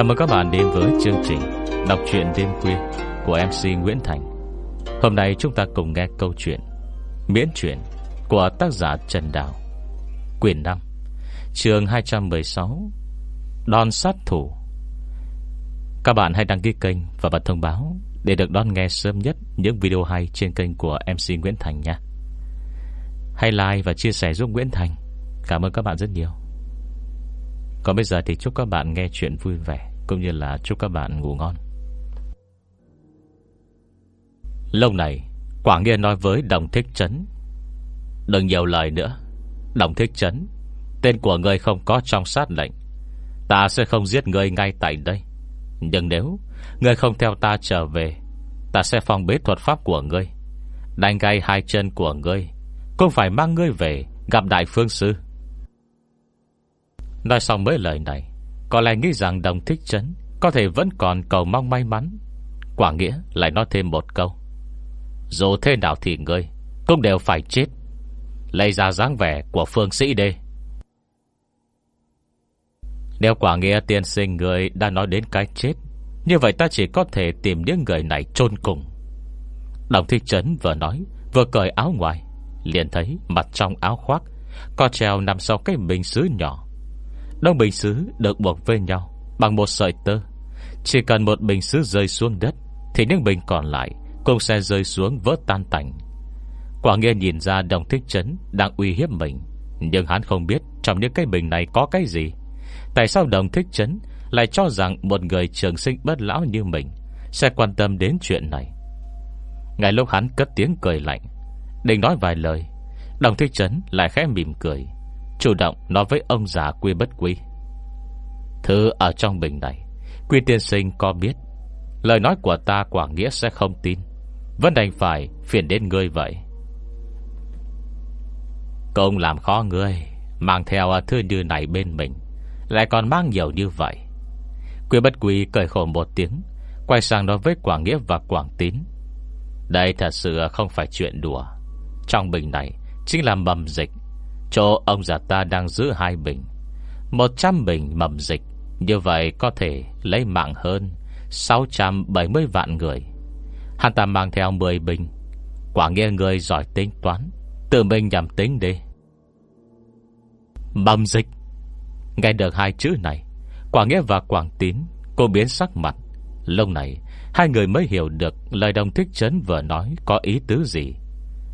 Chào mừng các bạn đến với chương trình Đọc truyện đêm khuya của MC Nguyễn Thành. Hôm nay chúng ta cùng nghe câu chuyện Miễn truyện của tác giả Trần Đào. Quyền 5 Trường 216 Đòn sát thủ. Các bạn hãy đăng ký kênh và bật thông báo Để được đón nghe sớm nhất những video hay trên kênh của MC Nguyễn Thành nha. Hãy like và chia sẻ giúp Nguyễn Thành. Cảm ơn các bạn rất nhiều. Còn bây giờ thì chúc các bạn nghe chuyện vui vẻ. Cũng như là chúc các bạn ngủ ngon. Lâu này Quảng Nghiên nói với Đồng Thích Trấn Đừng nhiều lời nữa. Đồng Thích Trấn Tên của người không có trong sát lệnh. Ta sẽ không giết người ngay tại đây. Nhưng nếu Người không theo ta trở về, Ta sẽ phong bế thuật pháp của ngươi. Đánh gai hai chân của ngươi, Cũng phải mang ngươi về Gặp đại phương sư. Nói xong mấy lời này có lẽ nghĩ rằng đồng thích chấn Có thể vẫn còn cầu mong may mắn. Quả nghĩa lại nói thêm một câu. Dù thế nào thì ngươi Cũng đều phải chết. Lấy ra dáng vẻ của phương sĩ đê Nếu quả nghĩa tiên sinh người đã nói đến cái chết, Như vậy ta chỉ có thể tìm những người này chôn cùng. Đồng thích chấn vừa nói, Vừa cởi áo ngoài, Liền thấy mặt trong áo khoác Có treo nằm sau cái bình xứ nhỏ. Đông bình xứ được buộc với nhau Bằng một sợi tơ. Chỉ cần một bình xứ rơi xuống đất, Thì những bình còn lại Cũng sẽ rơi xuống vỡ tan tành. Quả nghe nhìn ra đồng thích chấn Đang uy hiếp mình, Nhưng hắn không biết trong những cái bình này có cái gì. Tại sao đồng thích chấn Lại cho rằng một người trường sinh bất lão như mình Sẽ quan tâm đến chuyện này? Ngay lúc hắn cất tiếng cười lạnh, Định nói vài lời, Đồng thích chấn lại khẽ mỉm cười. Chủ động nói với ông già quy bất quý. Thứ ở trong bình này, Quy tiên sinh có biết, Lời nói của ta quả nghĩa sẽ không tin. Vẫn đành phải phiền đến ngươi vậy. Công làm khó ngươi, Mang theo thư như này bên mình, Lại còn mang nhiều như vậy. Quy bất quý cười khổ một tiếng, Quay sang nói với Quảng Nghĩa và Quảng Tín. Đây thật sự không phải chuyện đùa. Trong bình này Chính là mầm dịch Chỗ ông già ta đang giữ hai bình. Một trăm bình mầm dịch, Như vậy có thể lấy mạng hơn 670 vạn người. Hắn ta mang theo 10 bình. Quả nghe người giỏi tính toán Tự mình nhằm tính đi. Mầm dịch. Nghe được hai chữ này, Quả nghĩa và Quảng Tín, Cô biến sắc mặt. Lúc này, Hai người mới hiểu được Lời đồng thích chấn vừa nói Có ý tứ gì.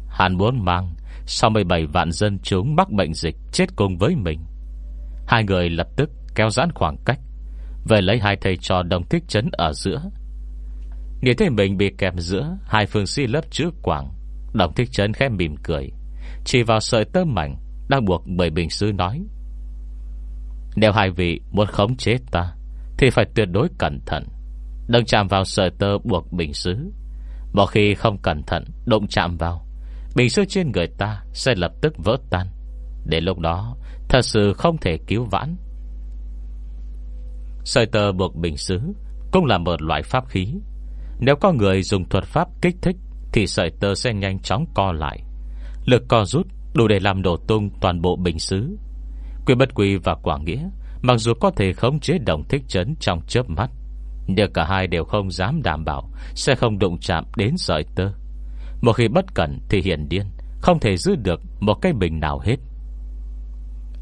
Hắn muốn mang 67 vạn dân chúng mắc bệnh dịch Chết cùng với mình. Hai người lập tức kéo giãn khoảng cách, Về lấy hai thầy trò đồng thích chấn ở giữa. Nhìn thấy mình bị kẹp giữa, Hai phương sĩ lớp trước quảng, Đồng thích chấn khẽ mỉm cười, Chỉ vào sợi tơ mảnh Đang buộc bởi bình sư nói, Nếu hai vị muốn khống chế ta, Thì phải tuyệt đối cẩn thận, Đừng chạm vào sợi tơ buộc bình sứ Một khi không cẩn thận, Đụng chạm vào Bình sứ trên người ta sẽ lập tức vỡ tan. Đến lúc đó, Thật sự không thể cứu vãn. Sợi tơ buộc bình sứ Cũng là một loại pháp khí. Nếu có người dùng thuật pháp kích thích, Thì sợi tơ sẽ nhanh chóng co lại. Lực co rút đủ để làm đổ tung toàn bộ bình sứ quy bất quy và quả Nghĩa, Mặc dù có thể khống chế đồng thích chấn trong chớp mắt, Nhưng cả hai đều không dám đảm bảo Sẽ không đụng chạm đến sợi tơ một khi bất cẩn thì hiển điên Không thể giữ được một cái bình nào hết.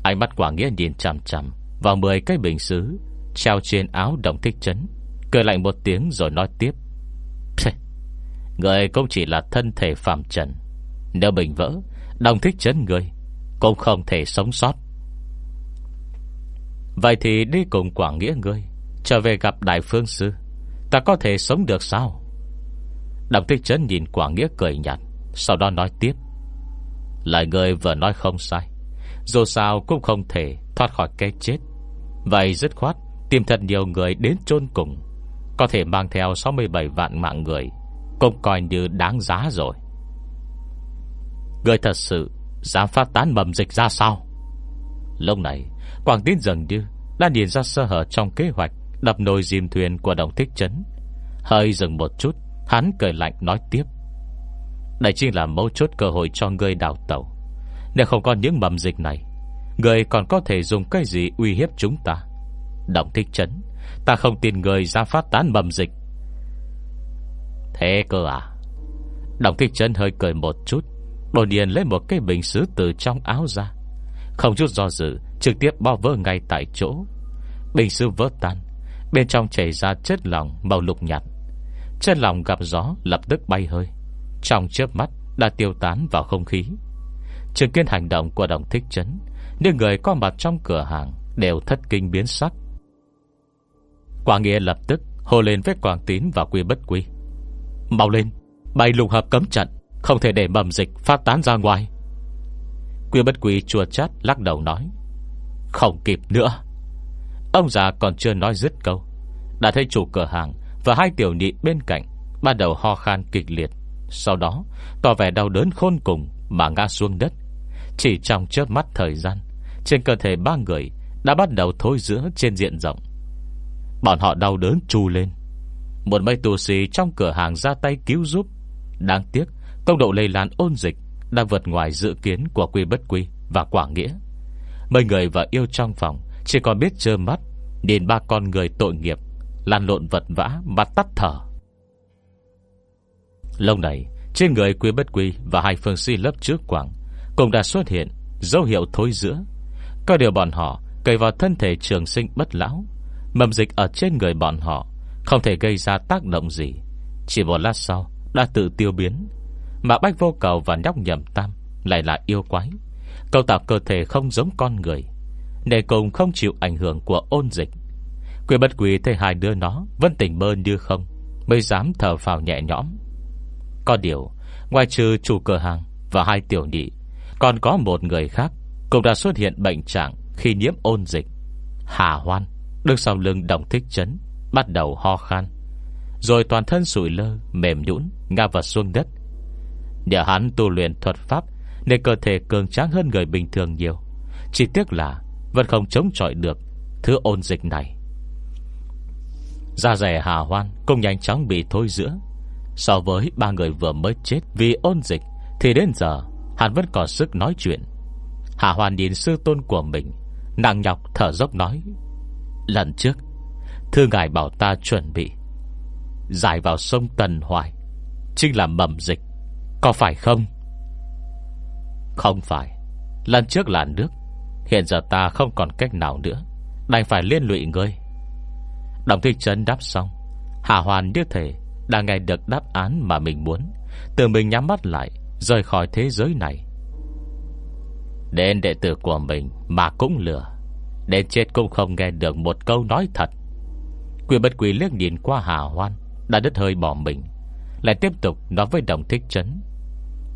Ánh mắt quả nghĩa nhìn chằm chằm Vào 10 cái bình xứ, Treo trên áo đồng thích chấn Cười lạnh một tiếng rồi nói tiếp. Người cũng chỉ là thân thể phàm trần. Nếu bình vỡ, Đồng thích chấn người Cũng không thể sống sót. Vậy thì đi cùng quả Nghĩa ngươi, Trở về gặp Đại Phương Sư. Ta có thể sống được sao? Đồng Thích Trấn nhìn Quảng Nghĩa cười nhạt, Sau đó nói tiếp. Lời người vừa nói không sai. Dù sao cũng không thể thoát khỏi cái chết. Vậy dứt khoát, Tìm thật nhiều người đến chôn cùng. Có thể mang theo 67 vạn mạng người, Cũng coi như đáng giá rồi. Người thật sự Dám phát tán mầm dịch ra sao? Lúc này, Quảng Tín dần như Đã nhìn ra sơ hở trong kế hoạch Đập nồi diêm thuyền của đồng thích trấn. Hơi dừng một chút Hắn cười lạnh nói tiếp. Đây chính là mấu chốt cơ hội cho ngươi đào tẩu. Nếu không có những mầm dịch này, Ngươi còn có thể dùng cái gì uy hiếp chúng ta? Động thích chấn, Ta không tin người ra phát tán mầm dịch. Thế cơ à? Đồng thích chân hơi cười một chút, Đột nhiên lấy một cái bình sứ từ trong áo ra. Không chút do dự, Trực tiếp bao vỡ ngay tại chỗ. Bình sứ vỡ tan, Bên trong chảy ra chất lỏng màu lục nhạt. Chất lòng gặp gió, lập tức bay hơi. Trong chớp mắt, đã tiêu tán vào không khí. Chứng kiến hành động của đồng thích chấn, Những người có mặt trong cửa hàng Đều thất kinh biến sắc. Quảng Nghĩa lập tức Hồ lên với Quảng Tín và Quy Bất Quy. Mau lên, Bay lùng hợp cấm trận, Không thể để mầm dịch phát tán ra ngoài. Quy Bất Quy chua chát lắc đầu nói, Không kịp nữa. Ông già còn chưa nói dứt câu, Đã thấy chủ cửa hàng và hai tiểu nhị bên cạnh Bắt đầu ho khan kịch liệt. Sau đó, tỏ vẻ đau đớn khôn cùng Mà ngã xuống đất. Chỉ trong chớp mắt thời gian, Trên cơ thể ba người Đã bắt đầu thối giữa trên diện rộng. Bọn họ đau đớn chu lên. Một mấy tù sĩ trong cửa hàng ra tay cứu giúp. Đáng tiếc, Tốc độ lây lan ôn dịch Đã vượt ngoài dự kiến của quy bất quy Và quả nghĩa. Mấy người và yêu trong phòng Chỉ còn biết trơ mắt, Nhìn ba con người tội nghiệp Lan lộn vật vã mà tắt thở. Lâu này, Trên người quy bất quy Và hai phương si lớp trước quảng Cũng đã xuất hiện dấu hiệu thối giữa. Có điều bọn họ Cầy vào thân thể trường sinh bất lão, Mầm dịch ở trên người bọn họ Không thể gây ra tác động gì. Chỉ một lát sau Đã tự tiêu biến, Mà bách vô cầu và nhóc nhầm tam Lại là yêu quái. Cầu tạo cơ thể không giống con người, Để cùng không chịu ảnh hưởng của ôn dịch. Quyên bất quý thấy hai đứa nó Vẫn tỉnh bơn như không, Mới dám thở vào nhẹ nhõm. Có điều Ngoài trừ chủ cửa hàng và hai tiểu nhị, Còn có một người khác Cũng đã xuất hiện bệnh trạng Khi nhiễm ôn dịch. Hà Hoan Đứng sau lưng đồng thích chấn, Bắt đầu ho khan, Rồi toàn thân sủi lơ, mềm nhũn, Ngã vào xuống đất. Nhờ hắn tu luyện thuật pháp Nên cơ thể cường tráng hơn người bình thường nhiều, Chỉ tiếc là Vẫn không chống chọi được Thứ ôn dịch này. Da rẻ hà hoan Cũng nhanh chóng bị thôi giữa. So với ba người vừa mới chết Vì ôn dịch, Thì đến giờ, Hắn vẫn còn sức nói chuyện. Hà hoan nhìn sư tôn của mình, Nặng nhọc thở dốc nói, Lần trước, Thư ngài bảo ta chuẩn bị Giải vào sông Tần Hoài, Chính là mầm dịch, Có phải không? Không phải, Lần trước là nước, Hiện giờ ta không còn cách nào nữa, Đành phải liên lụy ngươi. Đồng thích trấn đáp xong. Hà Hoàn như thể Đã nghe được đáp án mà mình muốn. Từ mình nhắm mắt lại, Rời khỏi thế giới này. Đến đệ tử của mình Mà cũng lừa. Đến chết cũng không nghe được một câu nói thật. Quỷ bất quỷ liếc nhìn qua Hà Hoan Đã đứt hơi bỏ mình. Lại tiếp tục nói với đồng thích trấn.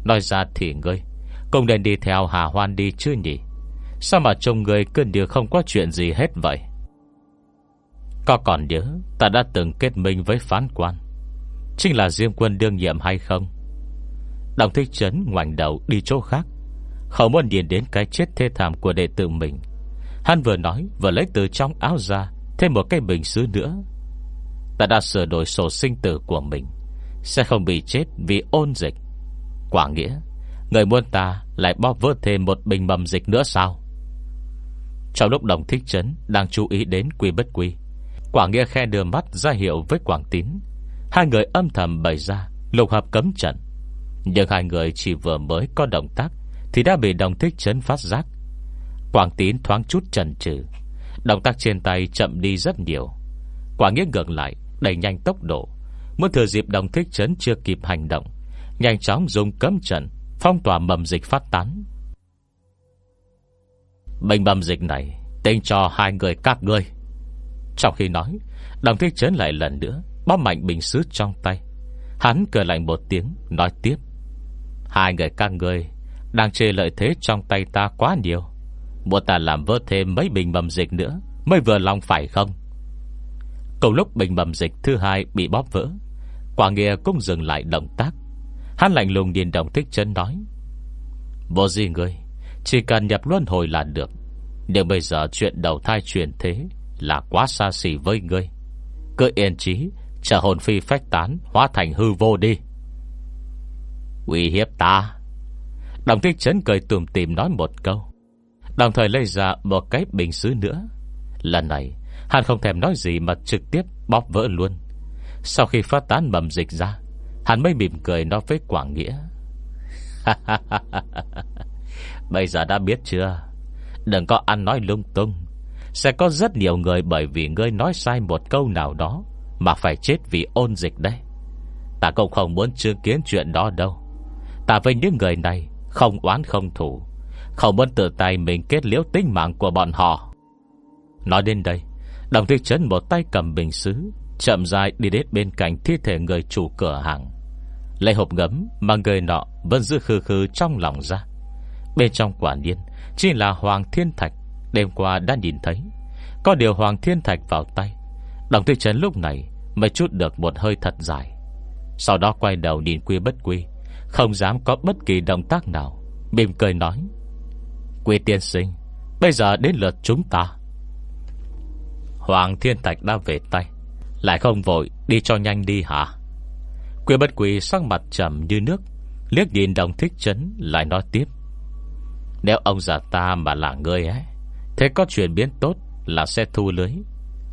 Nói ra thì ngươi, Cũng nên đi theo Hà Hoan đi chưa nhỉ? Sao mà trông người cơn điều không có chuyện gì hết vậy? Có còn nhớ, Ta đã từng kết minh với phán quan. Chính là Diêm quân đương nhiệm hay không? Đồng thích trấn ngoảnh đầu đi chỗ khác. Không muốn nhìn đến cái chết thê thảm của đệ tử mình. Hắn vừa nói, vừa lấy từ trong áo ra, Thêm một cái bình xứ nữa. Ta đã sửa đổi sổ sinh tử của mình, Sẽ không bị chết vì ôn dịch. Quả nghĩa, Người muốn ta lại bóp vỡ thêm một bình mầm dịch nữa sao? Trong lúc đồng thích trấn Đang chú ý đến quy bất quy Quảng nghĩa khe đưa mắt ra hiệu với Quảng Tín. Hai người âm thầm bày ra, Lục hợp cấm trận. Nhưng hai người chỉ vừa mới có động tác Thì đã bị đồng thích chấn phát giác. Quảng tín thoáng chút chần chừ. Động tác trên tay chậm đi rất nhiều. Quảng nghĩa ngược lại, Đẩy nhanh tốc độ. Muốn thừa dịp đồng thích chấn chưa kịp hành động, Nhanh chóng dùng cấm trận, Phong tỏa mầm dịch phát tán. Bệnh mầm dịch này, Tên cho hai người các ngươi. Trong khi nói Đồng thích chấn lại lần nữa, Bóp mạnh bình sứ trong tay. Hắn cười lạnh một tiếng, Nói tiếp. Hai người các ngươi Đang chê lợi thế trong tay ta quá nhiều. Muốn ta làm vỡ thêm mấy bình mầm dịch nữa, Mới vừa lòng phải không? Cầu lúc bình mầm dịch thứ hai bị bóp vỡ, Quả nghĩa cũng dừng lại động tác. Hắn lạnh lùng nhìn đồng thích chân nói. Vô gì ngươi, Chỉ cần nhập luân hồi là được. Nhưng bây giờ chuyện đầu thai truyền thế là quá xa xỉ với ngươi. Cứ yên chí, Chờ hồn phi phách tán Hóa thành hư vô đi. Uy hiếp ta. Đồng thích chấn cười tùm tìm nói một câu. Đồng thời lấy ra một cái bình xứ nữa. Lần này Hắn không thèm nói gì mà trực tiếp bóp vỡ luôn. Sau khi phát tán mầm dịch ra Hắn mới mỉm cười nói với Quảng Nghĩa. Bây giờ đã biết chưa? Đừng có ăn nói lung tung. Sẽ có rất nhiều người bởi vì ngươi nói sai một câu nào đó Mà phải chết vì ôn dịch đấy. Ta cũng không muốn chứng kiến chuyện đó đâu. Ta với những người này Không oán không thủ Không muốn tự tay mình kết liễu tính mạng của bọn họ. Nói đến đây, Đồng thị trấn một tay cầm bình xứ, Chậm dài đi đến bên cạnh thi thể người chủ cửa hàng. Lấy hộp gấm Mà người nọ vẫn giữ khư khư trong lòng ra. Bên trong quả nhiên Chỉ là Hoàng Thiên Thạch Đêm qua đã nhìn thấy, Có điều Hoàng Thiên Thạch vào tay. Đồng Tư trấn lúc này Mới chút được một hơi thật dài. Sau đó quay đầu nhìn quy bất quy, Không dám có bất kỳ động tác nào, Mỉm cười nói, Quy tiên sinh, Bây giờ đến lượt chúng ta. Hoàng Thiên Thạch đã về tay, Lại không vội đi cho nhanh đi hả? Quy bất quỳ sắc mặt trầm như nước, Liếc nhìn đồng thích chấn Lại nói tiếp, Nếu ông già ta mà là người ấy Thế có chuyển biến tốt Là sẽ thu lưới.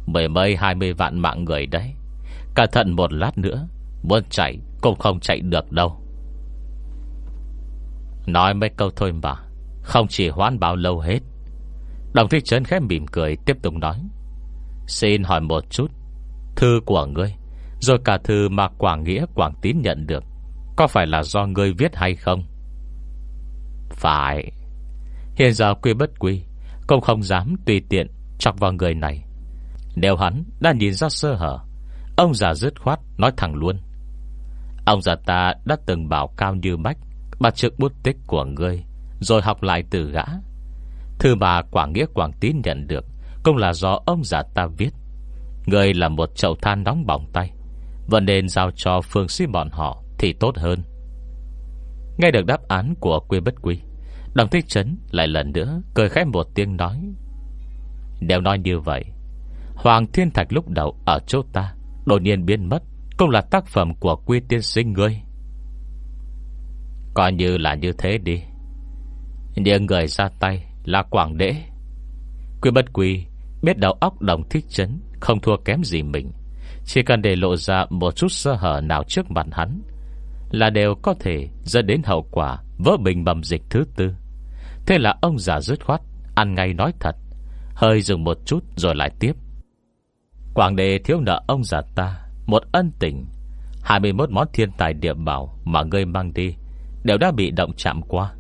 Mười mấy, hai mươi vạn mạng người đấy. Cẩn thận một lát nữa, Muốn chạy cũng không chạy được đâu. Nói mấy câu thôi mà, Không chỉ hoãn bao lâu hết. Đồng thích trấn khép mỉm cười, Tiếp tục nói. Xin hỏi một chút, Thư của ngươi, Rồi cả thư mà Quảng Nghĩa, Quảng Tín nhận được, Có phải là do ngươi viết hay không? Phải. Hiện giờ quy bất quy cũng không dám tùy tiện Chọc vào người này. Nếu hắn đã nhìn ra sơ hở, Ông già dứt khoát nói thẳng luôn. Ông già ta đã từng bảo cao như bách Bà trực bút tích của ngươi, Rồi học lại từ gã. Thư mà Quảng Nghĩa Quảng Tín nhận được cũng là do ông già ta viết. Người là một chậu than nóng bỏng tay, Vẫn nên giao cho phương sĩ bọn họ Thì tốt hơn. Nghe được đáp án của quê bất quy Đồng thích trấn lại lần nữa Cười khẽ một tiếng nói đều nói như vậy, Hoàng Thiên Thạch lúc đầu ở chỗ ta, Đột nhiên biến mất, Cũng là tác phẩm của quy tiên sinh ngươi. Coi như là như thế đi. Những người ra tay Là Quảng đễ Quy bất quy Biết đầu óc đồng thích chấn Không thua kém gì mình, Chỉ cần để lộ ra một chút sơ hở nào trước mặt hắn Là đều có thể dẫn đến hậu quả Vỡ bình bầm dịch thứ tư. Thế là ông già rứt khoát, Ăn ngay nói thật, Hơi dừng một chút rồi lại tiếp. Quảng đề thiếu nợ ông già ta, Một ân tình 21 món thiên tài địa bảo Mà ngươi mang đi, Đều đã bị động chạm qua.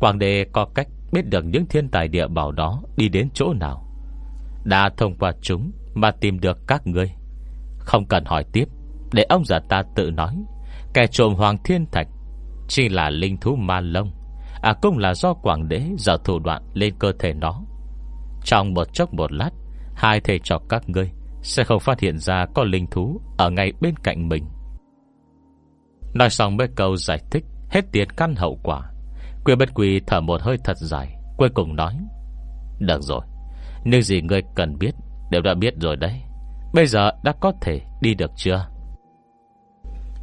Quảng đề có cách biết được những thiên tài địa bảo đó Đi đến chỗ nào. Đã thông qua chúng Mà tìm được các ngươi. Không cần hỏi tiếp, Để ông già ta tự nói, Kẻ trộm Hoàng Thiên Thạch, Chỉ là linh thú ma lông. À cũng là do Quảng Đế Giờ thủ đoạn lên cơ thể nó. Trong một chốc một lát, Hai thầy trò các ngươi Sẽ không phát hiện ra có linh thú Ở ngay bên cạnh mình. Nói xong mấy câu giải thích, Hết tiền căn hậu quả. Quyên bất quỳ thở một hơi thật dài, Cuối cùng nói, Được rồi nhưng gì ngươi cần biết, Đều đã biết rồi đấy. Bây giờ đã có thể đi được chưa?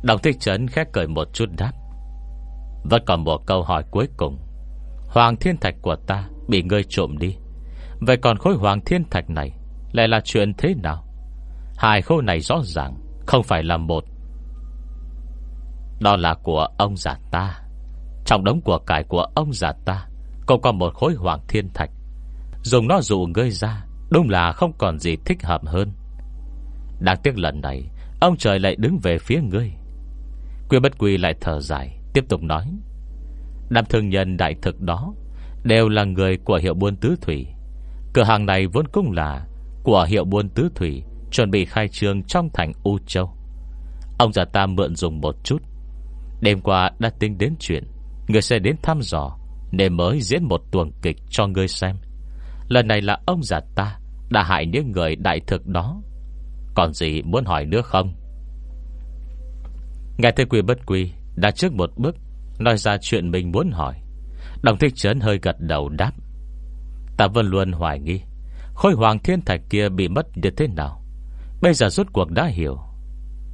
Đồng thích trấn khét cười một chút đáp vẫn còn một câu hỏi cuối cùng. Hoàng thiên thạch của ta Bị ngươi trộm đi. Vậy còn khối hoàng thiên thạch này Lại là chuyện thế nào? Hai khối này rõ ràng Không phải là một. Đó là của ông già ta. Trong đống của cải của ông già ta Cũng có một khối hoàng thiên thạch. Dùng nó dụ ngươi ra, Đúng là không còn gì thích hợp hơn. Đáng tiếc lần này, Ông trời lại đứng về phía ngươi. Quy bất quy lại thở dài. Tiếp tục nói. Đám thương nhân đại thực đó Đều là người của hiệu buôn tứ thủy. Cửa hàng này vốn cũng là Của hiệu buôn tứ thủy, Chuẩn bị khai trương trong thành U Châu. Ông già ta mượn dùng một chút. Đêm qua đã tính đến chuyện, Người sẽ đến thăm dò Nên mới diễn một tuồng kịch cho ngươi xem. Lần này là ông già ta Đã hại những người đại thực đó. Còn gì muốn hỏi nữa không? Nghe thấy quy bất quy đã trước một bước, Nói ra chuyện mình muốn hỏi. Đồng thích trấn hơi gật đầu đáp. Ta vẫn luôn hoài nghi, Khôi hoàng thiên thạch kia bị mất như thế nào. Bây giờ rốt cuộc đã hiểu.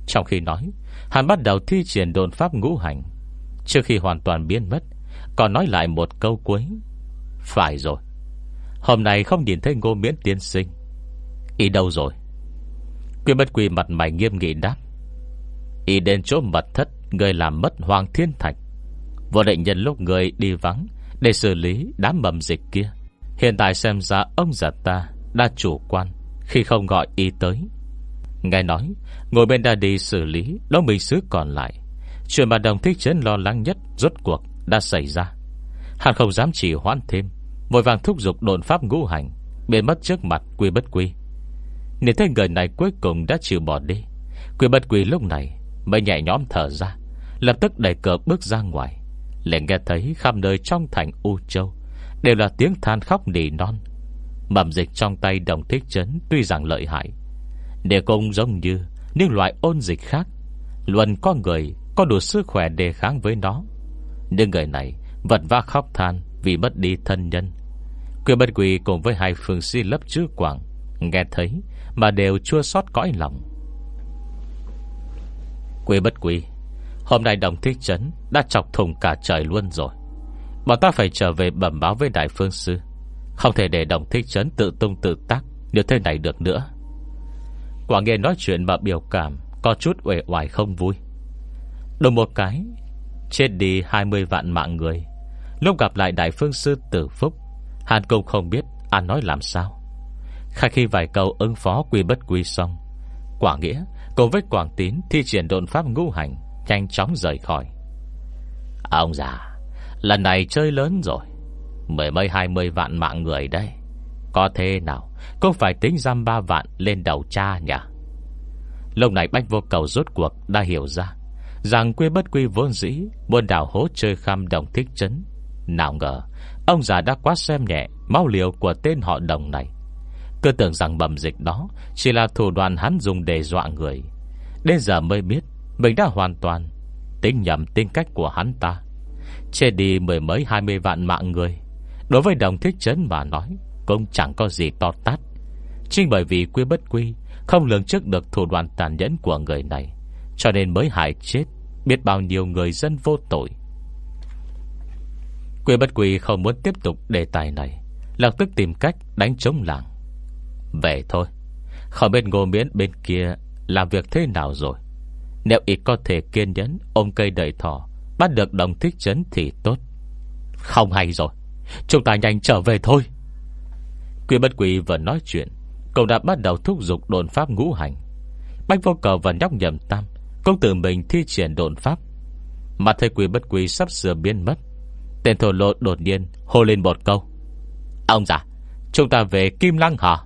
Trong khi nói, Hắn bắt đầu thi triển đồn pháp ngũ hành. Trước khi hoàn toàn biến mất, Còn nói lại một câu cuối. Phải rồi. Hôm nay không nhìn thấy ngô miễn tiên sinh. Ý đâu rồi? Quy bất quy mặt mày nghiêm nghị đáp. Ý đến chỗ mật thất. Người làm mất hoàng thiên thạch Vô định nhân lúc người đi vắng Để xử lý đám mầm dịch kia. Hiện tại xem ra ông già ta Đã chủ quan Khi không gọi y tới. Nghe nói, Ngồi bên đã đi xử lý Đông Minh sứ còn lại. Chuyện mà đồng thích chiến lo lắng nhất Rốt cuộc đã xảy ra. Hắn không dám chỉ hoãn thêm, Vội vàng thúc giục đồn pháp ngũ hành, Biến mất trước mặt quy bất quy. Nhìn thấy người này cuối cùng đã chịu bỏ đi. Quy bất quy lúc này Mới nhẹ nhõm thở ra, Lập tức đẩy cửa bước ra ngoài. Liền nghe thấy khắp nơi trong thành U Châu Đều là tiếng than khóc nỉ non. Mầm dịch trong tay đồng thích chấn Tuy rằng lợi hại Để cũng giống như những loại ôn dịch khác. Luôn có người Có đủ sức khỏe đề kháng với nó, Nhưng người này vật vã khóc than Vì mất đi thân nhân. Quyền bất quỳ cùng với hai phương si lấp chữ quảng Nghe thấy Mà đều chua xót cõi lòng. Quê bất quý. Hôm nay đồng thích trấn Đã chọc thùng cả trời luôn rồi. Bọn ta phải trở về bẩm báo với đại phương sư. Không thể để đồng thích trấn tự tung tự tác Như thế này được nữa. Quả nghe nói chuyện mà biểu cảm Có chút uể oải không vui. Đồng một cái, Chết đi 20 vạn mạng người. Lúc gặp lại đại phương sư tử phúc, Hàn Công không biết An nói làm sao. Khai khi vài câu ứng phó quy bất quy xong, Quả nghĩa Cùng với Quảng Tín thi triển độn pháp ngũ hành, Nhanh chóng rời khỏi. Ông già, Lần này chơi lớn rồi. Mười mấy, hai mươi vạn mạng người đây. Có thế nào Cũng phải tính giam ba vạn lên đầu cha nhỉ? Lúc này Bách Vô Cầu rốt cuộc đã hiểu ra Rằng quy bất quy vốn dĩ, Buôn đảo hố chơi khăm đồng thích chấn. Nào ngờ, Ông già đã quá xem nhẹ Máu liều của tên họ đồng này. Cứ tưởng rằng bầm dịch đó Chỉ là thủ đoạn hắn dùng để dọa người. Đến giờ mới biết Mình đã hoàn toàn Tính nhầm tính cách của hắn ta. Chê đi mười mấy hai mươi vạn mạng người, Đối với đồng thích chấn mà nói Cũng chẳng có gì to tát. Chính bởi vì quy bất quy, Không lường trước được thủ đoạn tàn nhẫn của người này, Cho nên mới hại chết Biết bao nhiêu người dân vô tội. Quy bất quy không muốn tiếp tục đề tài này, Lập tức tìm cách đánh chống làng. Về thôi, Không biết ngô miễn bên kia làm việc thế nào rồi? Nếu ít có thể kiên nhẫn, Ôm cây đợi thỏ, Bắt được đồng thích chấn thì tốt. Không hay rồi. Chúng ta nhanh trở về thôi. Quy bất quỷ vừa nói chuyện, Cậu đã bắt đầu thúc giục đồn pháp ngũ hành. Bách vô cờ và nhóc nhầm tam Công tử mình thi triển đồn pháp. Mà thầy quỷ bất quỷ sắp sửa biến mất, Tên thổ lộ đột nhiên hô lên một câu. Ông già, Chúng ta về Kim Lăng hả?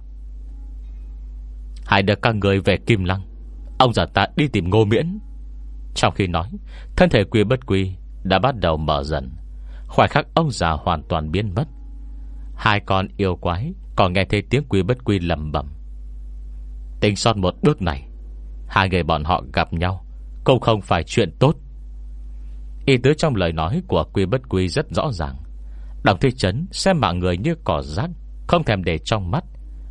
Hai được các người về Kim Lăng. Ông già ta đi tìm ngô miễn. Trong khi nói, Thân thể quy bất quy đã bắt đầu mở dần. Khoảnh khắc ông già hoàn toàn biến mất. Hai con yêu quái Còn nghe thấy tiếng quy bất quy lầm bẩm. Tính sót một bước này, Hai người bọn họ gặp nhau Cũng không phải chuyện tốt. Ý tứ trong lời nói của quy bất quy rất rõ ràng. Đồng thị trấn xem mạng người như cỏ rác, Không thèm để trong mắt,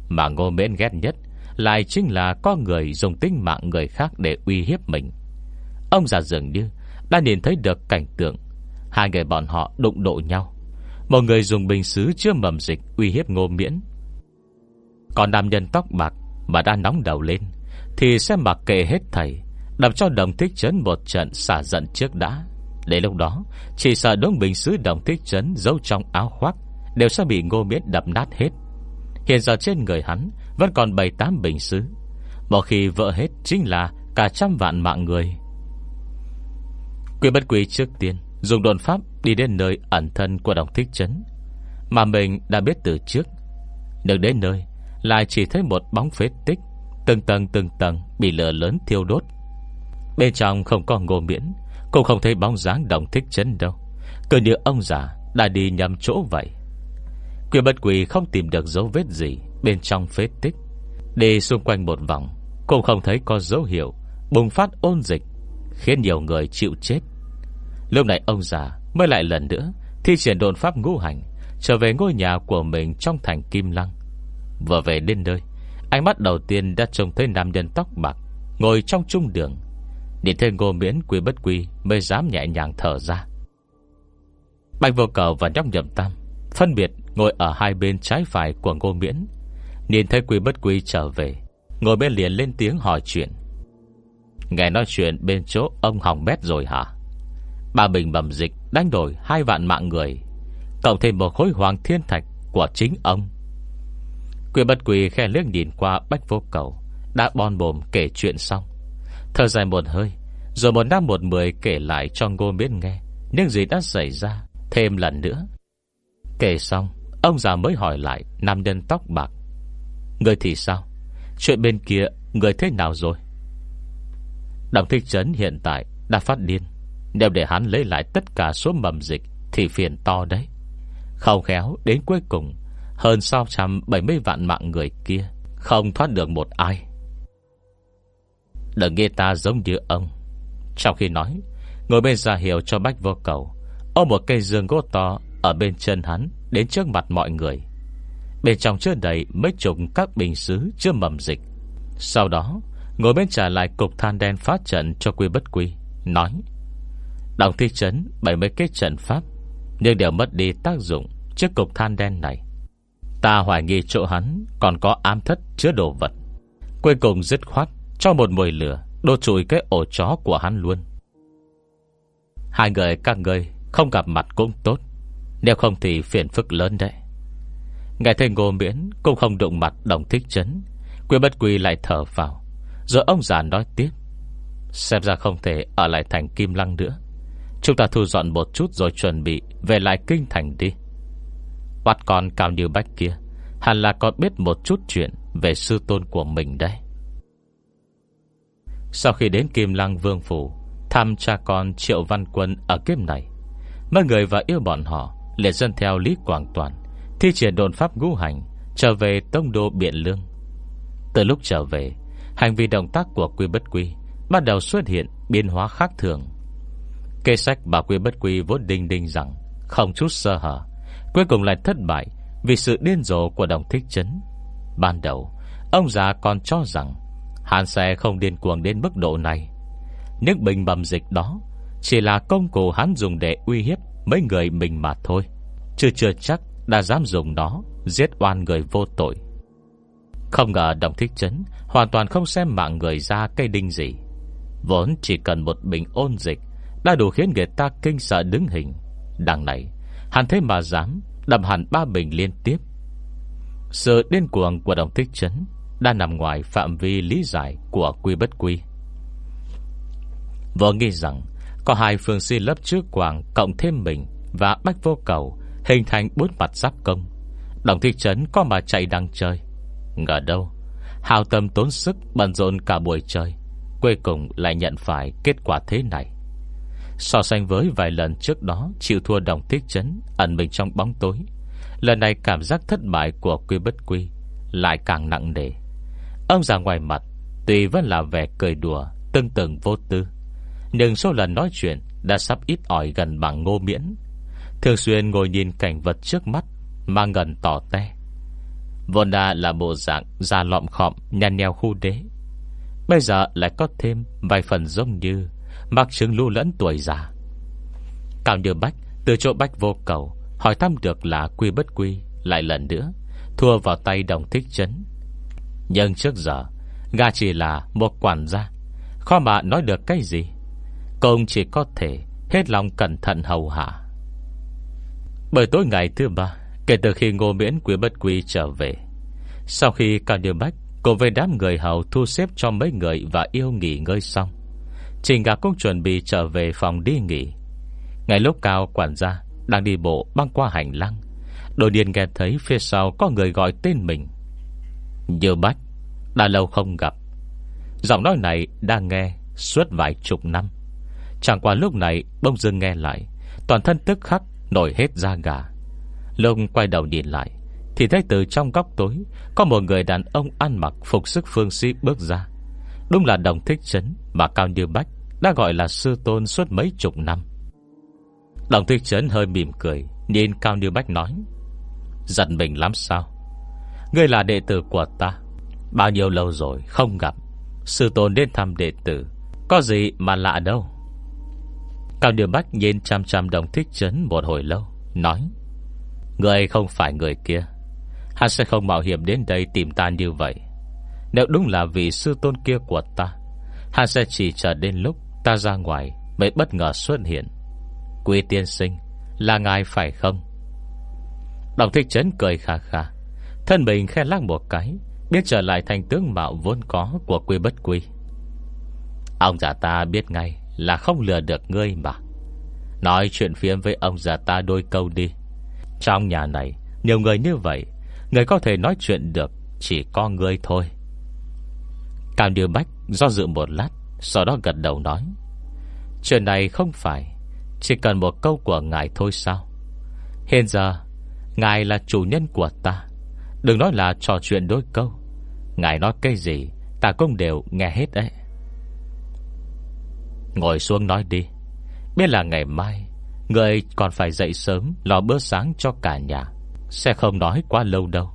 Mà ngô Miễn ghét nhất lại chính là có người dùng tính mạng người khác Để uy hiếp mình. Ông già dường như đã nhìn thấy được cảnh tượng. Hai người bọn họ đụng độ nhau. Một người dùng bình xứ chứa mầm dịch Uy hiếp ngô miễn. Còn nam nhân tóc bạc Mà đã nóng đầu lên Thì sẽ mặc kệ hết thầy, Đập cho đồng thích chấn một trận xả giận trước đã. Để lúc đó, Chỉ sợ đống bình xứ đồng thích chấn Giấu trong áo khoác Đều sẽ bị ngô miễn đập nát hết. Hiện giờ trên người hắn vẫn còn 7-8 bình xứ. Một khi vỡ hết chính là Cả trăm vạn mạng người. Quy bất quý trước tiên Dùng đồn pháp đi đến nơi ẩn thân của đồng thích trấn. Mà mình đã biết từ trước. Được đến nơi, Lại chỉ thấy một bóng phế tích, Từng tầng từng tầng bị lửa lớn thiêu đốt. Bên trong không có ngô miễn, Cũng không thấy bóng dáng đồng thích trấn đâu. Cứ như ông già đã đi nhầm chỗ vậy. Quyền bất quỷ không tìm được dấu vết gì. Bên trong phế tích. Đi xung quanh một vòng, Cũng không thấy có dấu hiệu Bùng phát ôn dịch, Khiến nhiều người chịu chết. Lúc này ông già mới lại lần nữa Thi triển đồn pháp ngũ hành, Trở về ngôi nhà của mình trong thành Kim Lăng. Vừa về đến nơi, Ánh mắt đầu tiên đã trông thấy nam nhân tóc bạc Ngồi trong trung đường. Điện thêm ngô miễn quy bất quy Mới dám nhẹ nhàng thở ra. Bạch vô cầu và nhóc nhậm tam Phân biệt ngồi ở hai bên trái phải của ngô miễn. Nhìn thấy quý bất quý trở về, Ngồi bên liền lên tiếng hỏi chuyện. Nghe nói chuyện bên chỗ ông hỏng bét rồi hả? Bà bình bầm dịch Đánh đổi hai vạn mạng người, Cộng thêm một khối hoàng thiên thạch Của chính ông. Quyền bất quỳ khe liếc nhìn qua bách vô cầu, Đã bon bồm kể chuyện xong. Thở dài một hơi, Rồi một năm một mười kể lại cho ngô miễn nghe. Những gì đã xảy ra Thêm lần nữa. Kể xong, Ông già mới hỏi lại Nam nhân tóc bạc. Người thì sao? Chuyện bên kia, Người thế nào rồi? Đồng thích trấn hiện tại Đã phát điên. Nếu để hắn lấy lại tất cả số mầm dịch Thì phiền to đấy. Không khéo, đến cuối cùng, Hơn 670 vạn mạng người kia Không thoát được một ai. Đừng nghe ta giống như ông. Trong khi nói, Ngồi bên ra hiệu cho bách vô cầu Ôm một cây dương gỗ to Ở bên chân hắn Đến trước mặt mọi người. Bên trong chứa đầy mấy chục các bình xứ Chưa mầm dịch. Sau đó, Ngồi bên trả lại cục than đen phát trận cho quy bất quy, Nói Đồng thi trấn 70 cái trận pháp, Nhưng đều mất đi tác dụng Trước cục than đen này. Ta hoài nghi chỗ hắn Còn có ám thất chứa đồ vật. Cuối cùng dứt khoát, Cho một mùi lửa Đô trùi cái ổ chó của hắn luôn. Hai người các người Không gặp mặt cũng tốt, Nếu không thì phiền phức lớn đấy. Ngài thầy ngô miễn Cũng không đụng mặt, đồng thích chấn. Quy bất quy lại thở vào. Rồi ông già nói tiếp. Xem ra không thể ở lại thành Kim Lăng nữa. Chúng ta thu dọn một chút Rồi chuẩn bị về lại kinh thành đi. Bắt con cao như bách kia, Hẳn là con biết một chút chuyện Về sư tôn của mình đấy. Sau khi đến Kim Lăng Vương Phủ, Thăm cha con Triệu Văn Quân Ở kiếp này, Mấy người và yêu bọn họ lệ dân theo Lý Quảng Toàn. Thi triển đồn pháp ngũ hành, Trở về tông đô Biện Lương. Từ lúc trở về, Hành vi động tác của Quy Bất Quy Bắt đầu xuất hiện biến hóa khác thường. Kê sách bà Quy Bất Quy vốn đinh đinh rằng Không chút sơ hở, Cuối cùng lại thất bại Vì sự điên rồ của đồng thích chấn. Ban đầu, Ông già còn cho rằng Hắn sẽ không điên cuồng đến mức độ này. Những bình bầm dịch đó Chỉ là công cụ hắn dùng để uy hiếp Mấy người mình mà thôi Chưa chưa chắc đã dám dùng nó, Giết oan người vô tội. Không ngờ đồng thích chấn Hoàn toàn không xem mạng người ra cây đinh gì. Vốn chỉ cần một bình ôn dịch, Đã đủ khiến người ta kinh sợ đứng hình. Đằng này, Hắn thế mà dám đập hẳn ba bình liên tiếp. Sự điên cuồng của đồng thích chấn Đã nằm ngoài phạm vi lý giải Của quy bất quy. Vợ nghĩ rằng Có hai phương si lớp trước quảng Cộng thêm mình và bách vô cầu Hình thành bốn mặt giáp công. Đồng thị trấn có mà chạy đang chơi Ngờ đâu, Hào tâm tốn sức bận rộn cả buổi trời, Cuối cùng lại nhận phải kết quả thế này. So sánh với vài lần trước đó, Chịu thua đồng thiết chấn Ẩn mình trong bóng tối, Lần này cảm giác thất bại của quy bất quy Lại càng nặng nề. Ông già ngoài mặt Tuy vẫn là vẻ cười đùa Tương từng vô tư, Nhưng số lần nói chuyện Đã sắp ít ỏi gần bằng ngô miễn. Thường xuyên ngồi nhìn cảnh vật trước mắt, Mà ngẩn tỏ te Vốn đã là bộ dạng Da lọm khọm, nhăn nheo khu đế. Bây giờ lại có thêm Vài phần giống như Mặc chứng lưu lẫn tuổi già. Cao như bách từ chỗ bách vô cầu Hỏi thăm được là quy bất quy, Lại lần nữa Thua vào tay đồng thích chấn. Nhưng trước giờ Gà chỉ là một quản gia, Khó mà nói được cái gì. Công chỉ có thể Hết lòng cẩn thận hầu hạ bởi tối ngày thứ ba, Kể từ khi Ngô Miễn Quý Bất Quy trở về, Sau khi Cao điều Bách Cùng với đám người hầu thu xếp cho mấy người Và yêu nghỉ ngơi xong Trình Gà cũng chuẩn bị trở về phòng đi nghỉ. Ngày lúc Cao quản gia Đang đi bộ băng qua hành lang, Đột nhiên nghe thấy phía sau Có người gọi tên mình. Như Bách, Đã lâu không gặp. Giọng nói này đang nghe Suốt vài chục năm. Chẳng qua lúc này bông dưng nghe lại, Toàn thân tức khắc Nổi hết da gà. Lông quay đầu nhìn lại, Thì thấy từ trong góc tối, Có một người đàn ông ăn mặc phục sức phương sĩ bước ra. Đúng là đồng thích chấn Mà Cao Như Bách Đã gọi là sư tôn suốt mấy chục năm. Đồng thích chấn hơi mỉm cười, Nhìn Cao Như Bách nói, Giận mình lắm sao? Ngươi là đệ tử của ta, Bao nhiêu lâu rồi không gặp, Sư tôn đến thăm đệ tử, Có gì mà lạ đâu. Cao Điều Bách nhìn chăm chăm đồng thích chấn một hồi lâu, Nói Người không phải người kia. Hắn sẽ không mạo hiểm đến đây tìm ta như vậy. Nếu đúng là vị sư tôn kia của ta, Hắn sẽ chỉ chờ đến lúc Ta ra ngoài Mới bất ngờ xuất hiện. Quý tiên sinh, Là ngài phải không? Đồng thích chấn cười khà khà Thân mình khe lắc một cái Biết trở lại thành tướng mạo vốn có Của quy bất quy. Ông già ta biết ngay là không lừa được ngươi mà. Nói chuyện phiếm với ông già ta đôi câu đi. Trong nhà này, Nhiều người như vậy, Người có thể nói chuyện được Chỉ có ngươi thôi. Cao Điều Bách do dự một lát, Sau đó gật đầu nói, Chuyện này không phải Chỉ cần một câu của ngài thôi sao? Hiện giờ, Ngài là chủ nhân của ta, Đừng nói là trò chuyện đôi câu. Ngài nói cái gì, Ta cũng đều nghe hết đấy. Ngồi xuống nói đi. Biết là ngày mai, Người còn phải dậy sớm, Lo bữa sáng cho cả nhà. Sẽ không nói quá lâu đâu.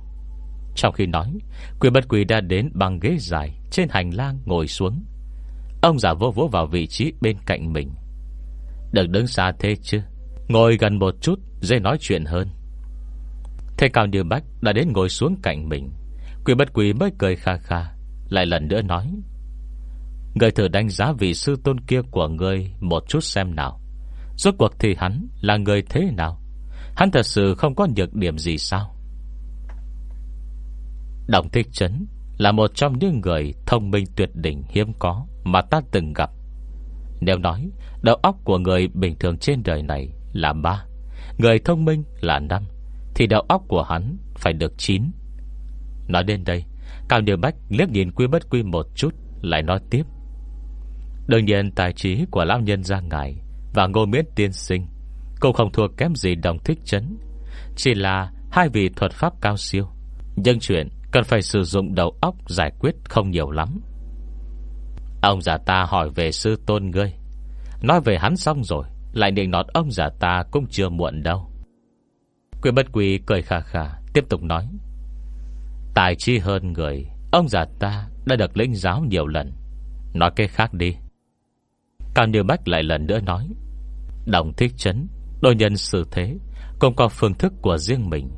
Trong khi nói Quỷ bất quỳ đã đến bằng ghế dài Trên hành lang ngồi xuống. Ông giả vô vỗ vào vị trí bên cạnh mình. Đừng đứng xa thế chứ? Ngồi gần một chút, Dễ nói chuyện hơn. Thế Cao Như Bách đã đến ngồi xuống cạnh mình. Quỷ bất quỷ mới cười kha kha, Lại lần nữa nói Người thử đánh giá vị sư tôn kia của người Một chút xem nào. Rốt cuộc thì hắn là người thế nào? Hắn thật sự không có nhược điểm gì sao? Đồng Thích Trấn Là một trong những người thông minh tuyệt đỉnh hiếm có Mà ta từng gặp. Nếu nói, Đầu óc của người bình thường trên đời này Là ba, Người thông minh là năm, Thì đầu óc của hắn phải được chín. Nói đến đây, Cao Điều Bách liếc nhìn quy bất quy một chút, Lại nói tiếp. Đương nhiên tài trí của lão nhân ra ngài Và ngô miễn tiên sinh Cũng không thua kém gì đồng thích chấn. Chỉ là hai vị thuật pháp cao siêu, Nhưng chuyện cần phải sử dụng đầu óc giải quyết không nhiều lắm. Ông già ta hỏi về sư tôn ngươi. Nói về hắn xong rồi, Lại định nọt ông già ta cũng chưa muộn đâu. Quyền bất quỳ cười khà khà, Tiếp tục nói. Tài chi hơn người, Ông già ta đã được lĩnh giáo nhiều lần. Nói cái khác đi. Cao Như Bách lại lần nữa nói, Đồng thích chấn Đôi nhân xử thế, Cũng có phương thức của riêng mình.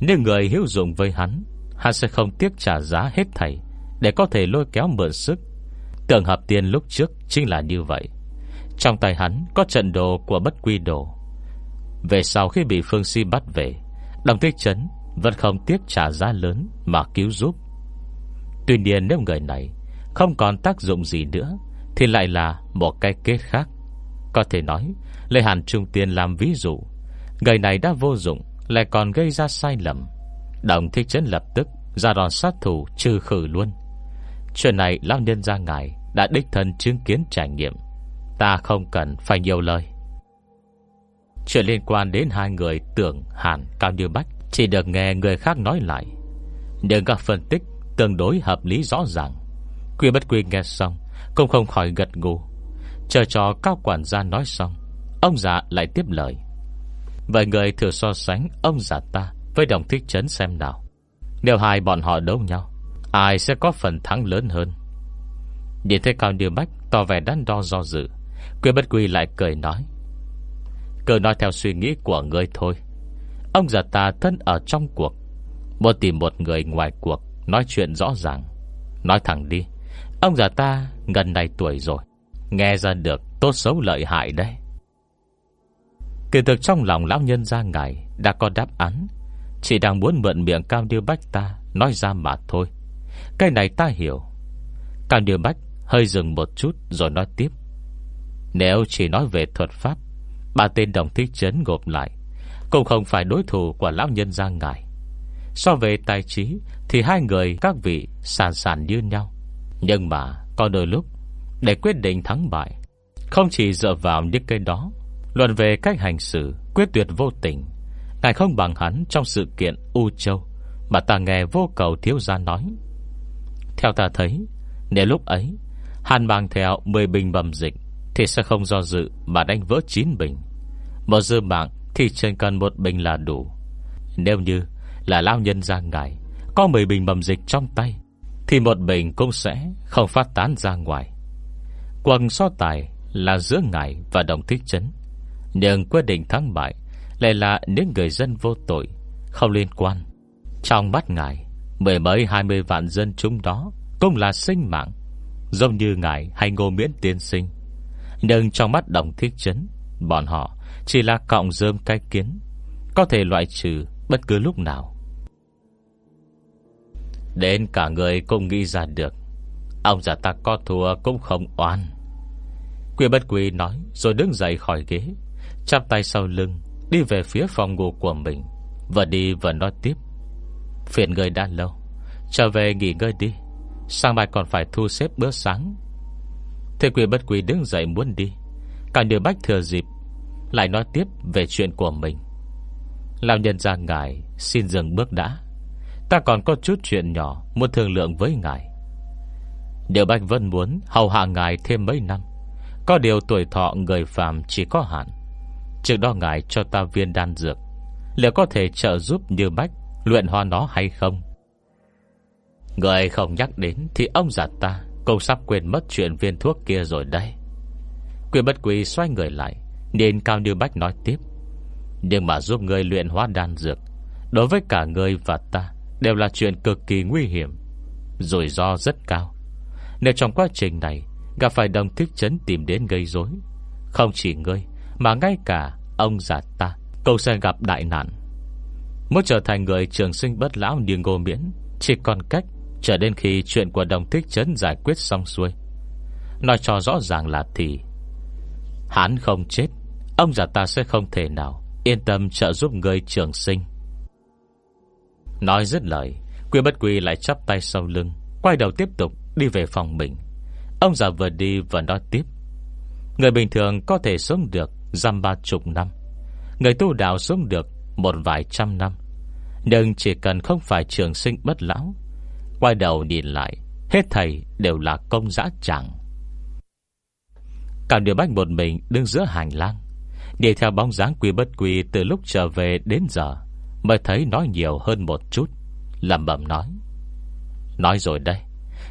Nếu người hữu dụng với hắn Hắn sẽ không tiếc trả giá hết thảy Để có thể lôi kéo mượn sức. Tưởng hợp tiền lúc trước chính là như vậy. Trong tay hắn có trận đồ của bất quy đồ. Về sau khi bị Phương Si bắt về, Đồng thích chấn Vẫn không tiếc trả giá lớn Mà cứu giúp. Tuy nhiên nếu người này Không còn tác dụng gì nữa thì lại là một cái kết khác. Có thể nói, Lê Hàn Trung Tiên làm ví dụ. Người này đã vô dụng, Lại còn gây ra sai lầm. Đồng thích chấn lập tức Ra đòn sát thủ trừ khử luôn. Chuyện này Lão Nhân ra ngài Đã đích thân chứng kiến trải nghiệm. Ta không cần phải nhiều lời. Chuyện liên quan đến hai người Tưởng Hàn Cao Như Bách Chỉ được nghe người khác nói lại. Nhưng các phân tích tương đối hợp lý rõ ràng. Quy bất quy nghe xong cũng không khỏi gật gù. Chờ cho cao quản gia nói xong, Ông già lại tiếp lời. Vậy người thử so sánh ông già ta Với đồng thích chấn xem nào. Nếu hai bọn họ đấu nhau, Ai sẽ có phần thắng lớn hơn? Nhìn thấy Cao Như Bách Tỏ vẻ đắn đo do dự Quyên bất quy lại cười nói. Cứ nói theo suy nghĩ của người thôi. Ông già ta thân ở trong cuộc, Muốn tìm một người ngoài cuộc, Nói chuyện rõ ràng. Nói thẳng đi, Ông già ta gần này tuổi rồi, Nghe ra được tốt xấu lợi hại đấy. Kỳ thực trong lòng lão nhân ra ngài Đã có đáp án. Chỉ đang muốn mượn miệng Cao Điêu Bách ta Nói ra mà thôi. Cái này ta hiểu. Cao Điêu Bách hơi dừng một chút Rồi nói tiếp. Nếu chỉ nói về thuật pháp, Ba tên đồng thích chấn gộp lại Cũng không phải đối thủ của lão nhân ra ngài. So về tài trí Thì hai người các vị sàn sàn như nhau. Nhưng mà có đôi lúc, Để quyết định thắng bại, Không chỉ dựa vào những cái đó, Luận về cách hành xử Quyết tuyệt vô tình Ngài không bằng hắn trong sự kiện U Châu Mà ta nghe vô cầu thiếu gia nói. Theo ta thấy, Nếu lúc ấy, Hàn mang theo 10 bình bầm dịch Thì sẽ không do dự mà đánh vỡ 9 bình. Một dư mạng Thì trên cần một bình là đủ. Nếu như là lao nhân ra ngài Có 10 bình bầm dịch trong tay thì một mình cũng sẽ không phát tán ra ngoài. Quần so tài Là giữa ngài và đồng thích chấn, Nhưng quyết định thắng bại Lại là những người dân vô tội, Không liên quan. Trong mắt ngài, Mười mấy hai mươi vạn dân chúng đó Cũng là sinh mạng, Giống như ngài hay ngô miễn tiên sinh. Nhưng trong mắt đồng thiết chấn, Bọn họ chỉ là cọng rơm cái kiến, Có thể loại trừ bất cứ lúc nào. Đến cả người cũng nghĩ ra được. Ông già ta có thua cũng không oan. Quy bất quy nói, Rồi đứng dậy khỏi ghế, Chắp tay sau lưng, Đi về phía phòng ngủ của mình, Vừa đi vừa nói tiếp. Phiền người đã lâu, Trở về nghỉ ngơi đi, sáng mai còn phải thu xếp bữa sáng. Thế quy bất quy đứng dậy muốn đi, Cả điều bách thừa dịp, Lại nói tiếp về chuyện của mình. Lão nhân ra ngài Xin dừng bước đã. Ta còn có chút chuyện nhỏ, Muốn thương lượng với ngài. Điều bách vân muốn, hầu hạ ngài thêm mấy năm. Có điều tuổi thọ người phàm chỉ có hạn. Trước đó ngài cho ta viên đan dược. Liệu có thể trợ giúp như bách Luyện hoa nó hay không? Người không nhắc đến Thì ông già ta, Cũng sắp quên mất chuyện viên thuốc kia rồi đây Quyền bất quý xoay người lại, Nên Cao Như Bách nói tiếp. Nhưng mà giúp người luyện hóa đan dược, Đối với cả người và ta Đều là chuyện cực kỳ nguy hiểm, Rủi ro rất cao. Nếu trong quá trình này, Gặp phải đồng thích chấn tìm đến gây rối, Không chỉ ngươi, Mà ngay cả ông già ta cầu sẽ gặp đại nạn. Muốn trở thành người trường sinh bất lão như ngô miễn, Chỉ còn cách Chờ đến khi chuyện của đồng thích chấn giải quyết xong xuôi. Nói cho rõ ràng là thì, Hắn không chết, Ông già ta sẽ không thể nào Yên tâm trợ giúp người trường sinh. Nói dứt lời, Quy bất quy lại chắp tay sau lưng, Quay đầu tiếp tục đi về phòng mình. Ông già vừa đi vừa nói tiếp. Người bình thường có thể sống được Dăm ba chục năm, Người tu đạo sống được Một vài trăm năm, Nhưng chỉ cần không phải trường sinh bất lão, Quay đầu nhìn lại, Hết thầy đều là công giã chẳng. Cả điều bách một mình đứng giữa hành lang, Đi theo bóng dáng quy bất quy Từ lúc trở về đến giờ. Mới thấy nói nhiều hơn một chút Làm bẩm nói. Nói rồi đây,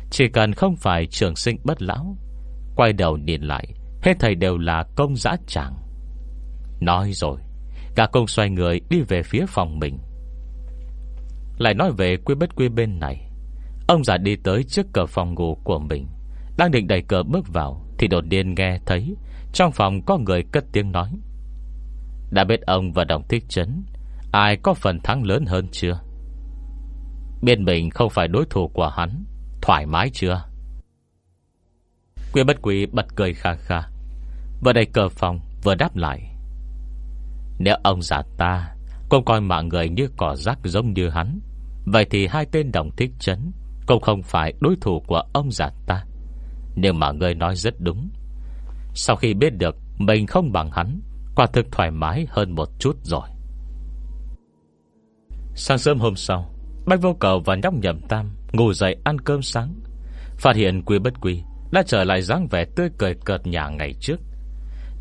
Chỉ cần không phải trường sinh bất lão, Quay đầu nhìn lại, Hết thầy đều là công giã chẳng Nói rồi, cả công xoay người đi về phía phòng mình. Lại nói về quy bất quy bên này, Ông già đi tới trước cửa phòng ngủ của mình, Đang định đẩy cửa bước vào, Thì đột nhiên nghe thấy Trong phòng có người cất tiếng nói. Đã biết ông và đồng thích chấn Ai có phần thắng lớn hơn chưa? Bên mình không phải đối thủ của hắn, Thoải mái chưa? Quyên bất quỷ bật cười kha kha. Vừa đầy cờ phòng, vừa đáp lại. Nếu ông già ta Cũng coi mạng người như cỏ rác giống như hắn, Vậy thì hai tên đồng thích chấn cũng không phải đối thủ của ông già ta. Nhưng mà người nói rất đúng, Sau khi biết được Mình không bằng hắn, Quả thực thoải mái hơn một chút rồi. Sáng sớm hôm sau, Bách vô cầu và nhóc nhầm tam Ngủ dậy ăn cơm sáng. Phát hiện quy bất quy Đã trở lại dáng vẻ tươi cười cợt nhà ngày trước.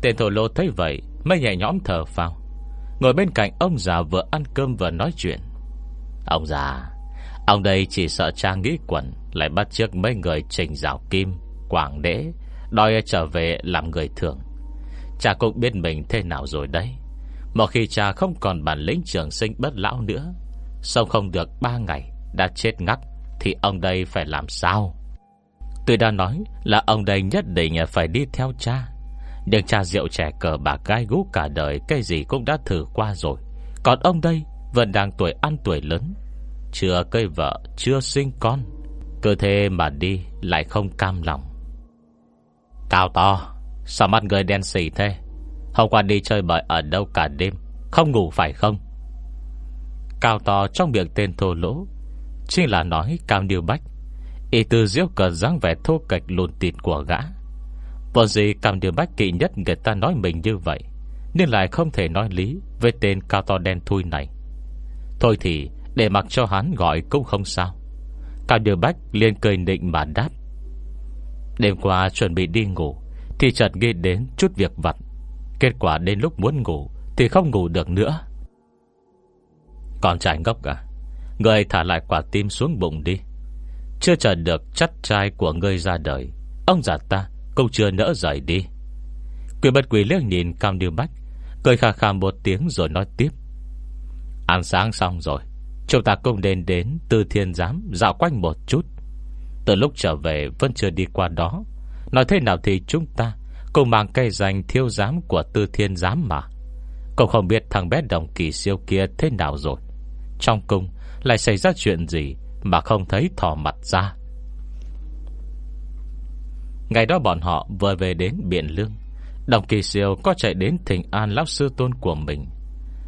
Tên thổ lô thấy vậy, Mới nhẹ nhõm thở phao Ngồi bên cạnh ông già vừa ăn cơm vừa nói chuyện. Ông già, Ông đây chỉ sợ cha nghĩ quẩn, Lại bắt trước mấy người trình rào kim, Quảng đế, Đòi trở về làm người thường Cha cũng biết mình thế nào rồi đấy. Một khi cha không còn bản lĩnh trường sinh bất lão nữa Xong không được ba ngày Đã chết ngắc Thì ông đây phải làm sao? Tôi đã nói là ông đây nhất định phải đi theo cha. Nhưng cha rượu trẻ cờ bà gai gú cả đời, Cái gì cũng đã thử qua rồi. Còn ông đây vẫn đang tuổi ăn tuổi lớn, chưa cây vợ, Chưa sinh con. Cơ thế mà đi lại không cam lòng. Cao to, Sao mắt người đen xỉ thế? Hôm qua đi chơi bời ở đâu cả đêm, Không ngủ phải không? Cao to trong miệng tên thô lỗ, Chính là nói Cao Niêu Bách. Ý từ diễu cờ dáng vẻ thô kịch lùn tịt của gã. Bọn gì Cao Niêu Bách kỵ nhất người ta nói mình như vậy Nhưng lại không thể nói lý Với tên cao to đen thui này. Thôi thì, để mặc cho hắn gọi cũng không sao. Cao Điều Bách liền cười nịnh mà đáp. Đêm qua chuẩn bị đi ngủ, Thì chợt nghĩ đến chút việc vặt. Kết quả đến lúc muốn ngủ Thì không ngủ được nữa. Con trai ngốc à Người thả lại quả tim xuống bụng đi. Chưa chờ được chắt trai của ngươi ra đời, Ông già ta Cũng chưa nỡ rời đi. Quỷ bất quỷ liếc nhìn Cao Điều Bách, Cười khà khà một tiếng rồi nói tiếp. Ăn sáng xong rồi, Chúng ta cũng nên đến Tư Thiên Giám Dạo quanh một chút. Từ lúc trở về vẫn chưa đi qua đó, Nói thế nào thì chúng ta Cô mang cây danh thiêu giám của Tư Thiên Giám mà. Cậu không biết thằng bé đồng kỳ siêu kia thế nào rồi. Trong cung Lại xảy ra chuyện gì Mà không thấy thỏ mặt ra? Ngày đó bọn họ vừa về đến Biển Lương. Đồng kỳ siêu có chạy đến thỉnh an lão sư tôn của mình.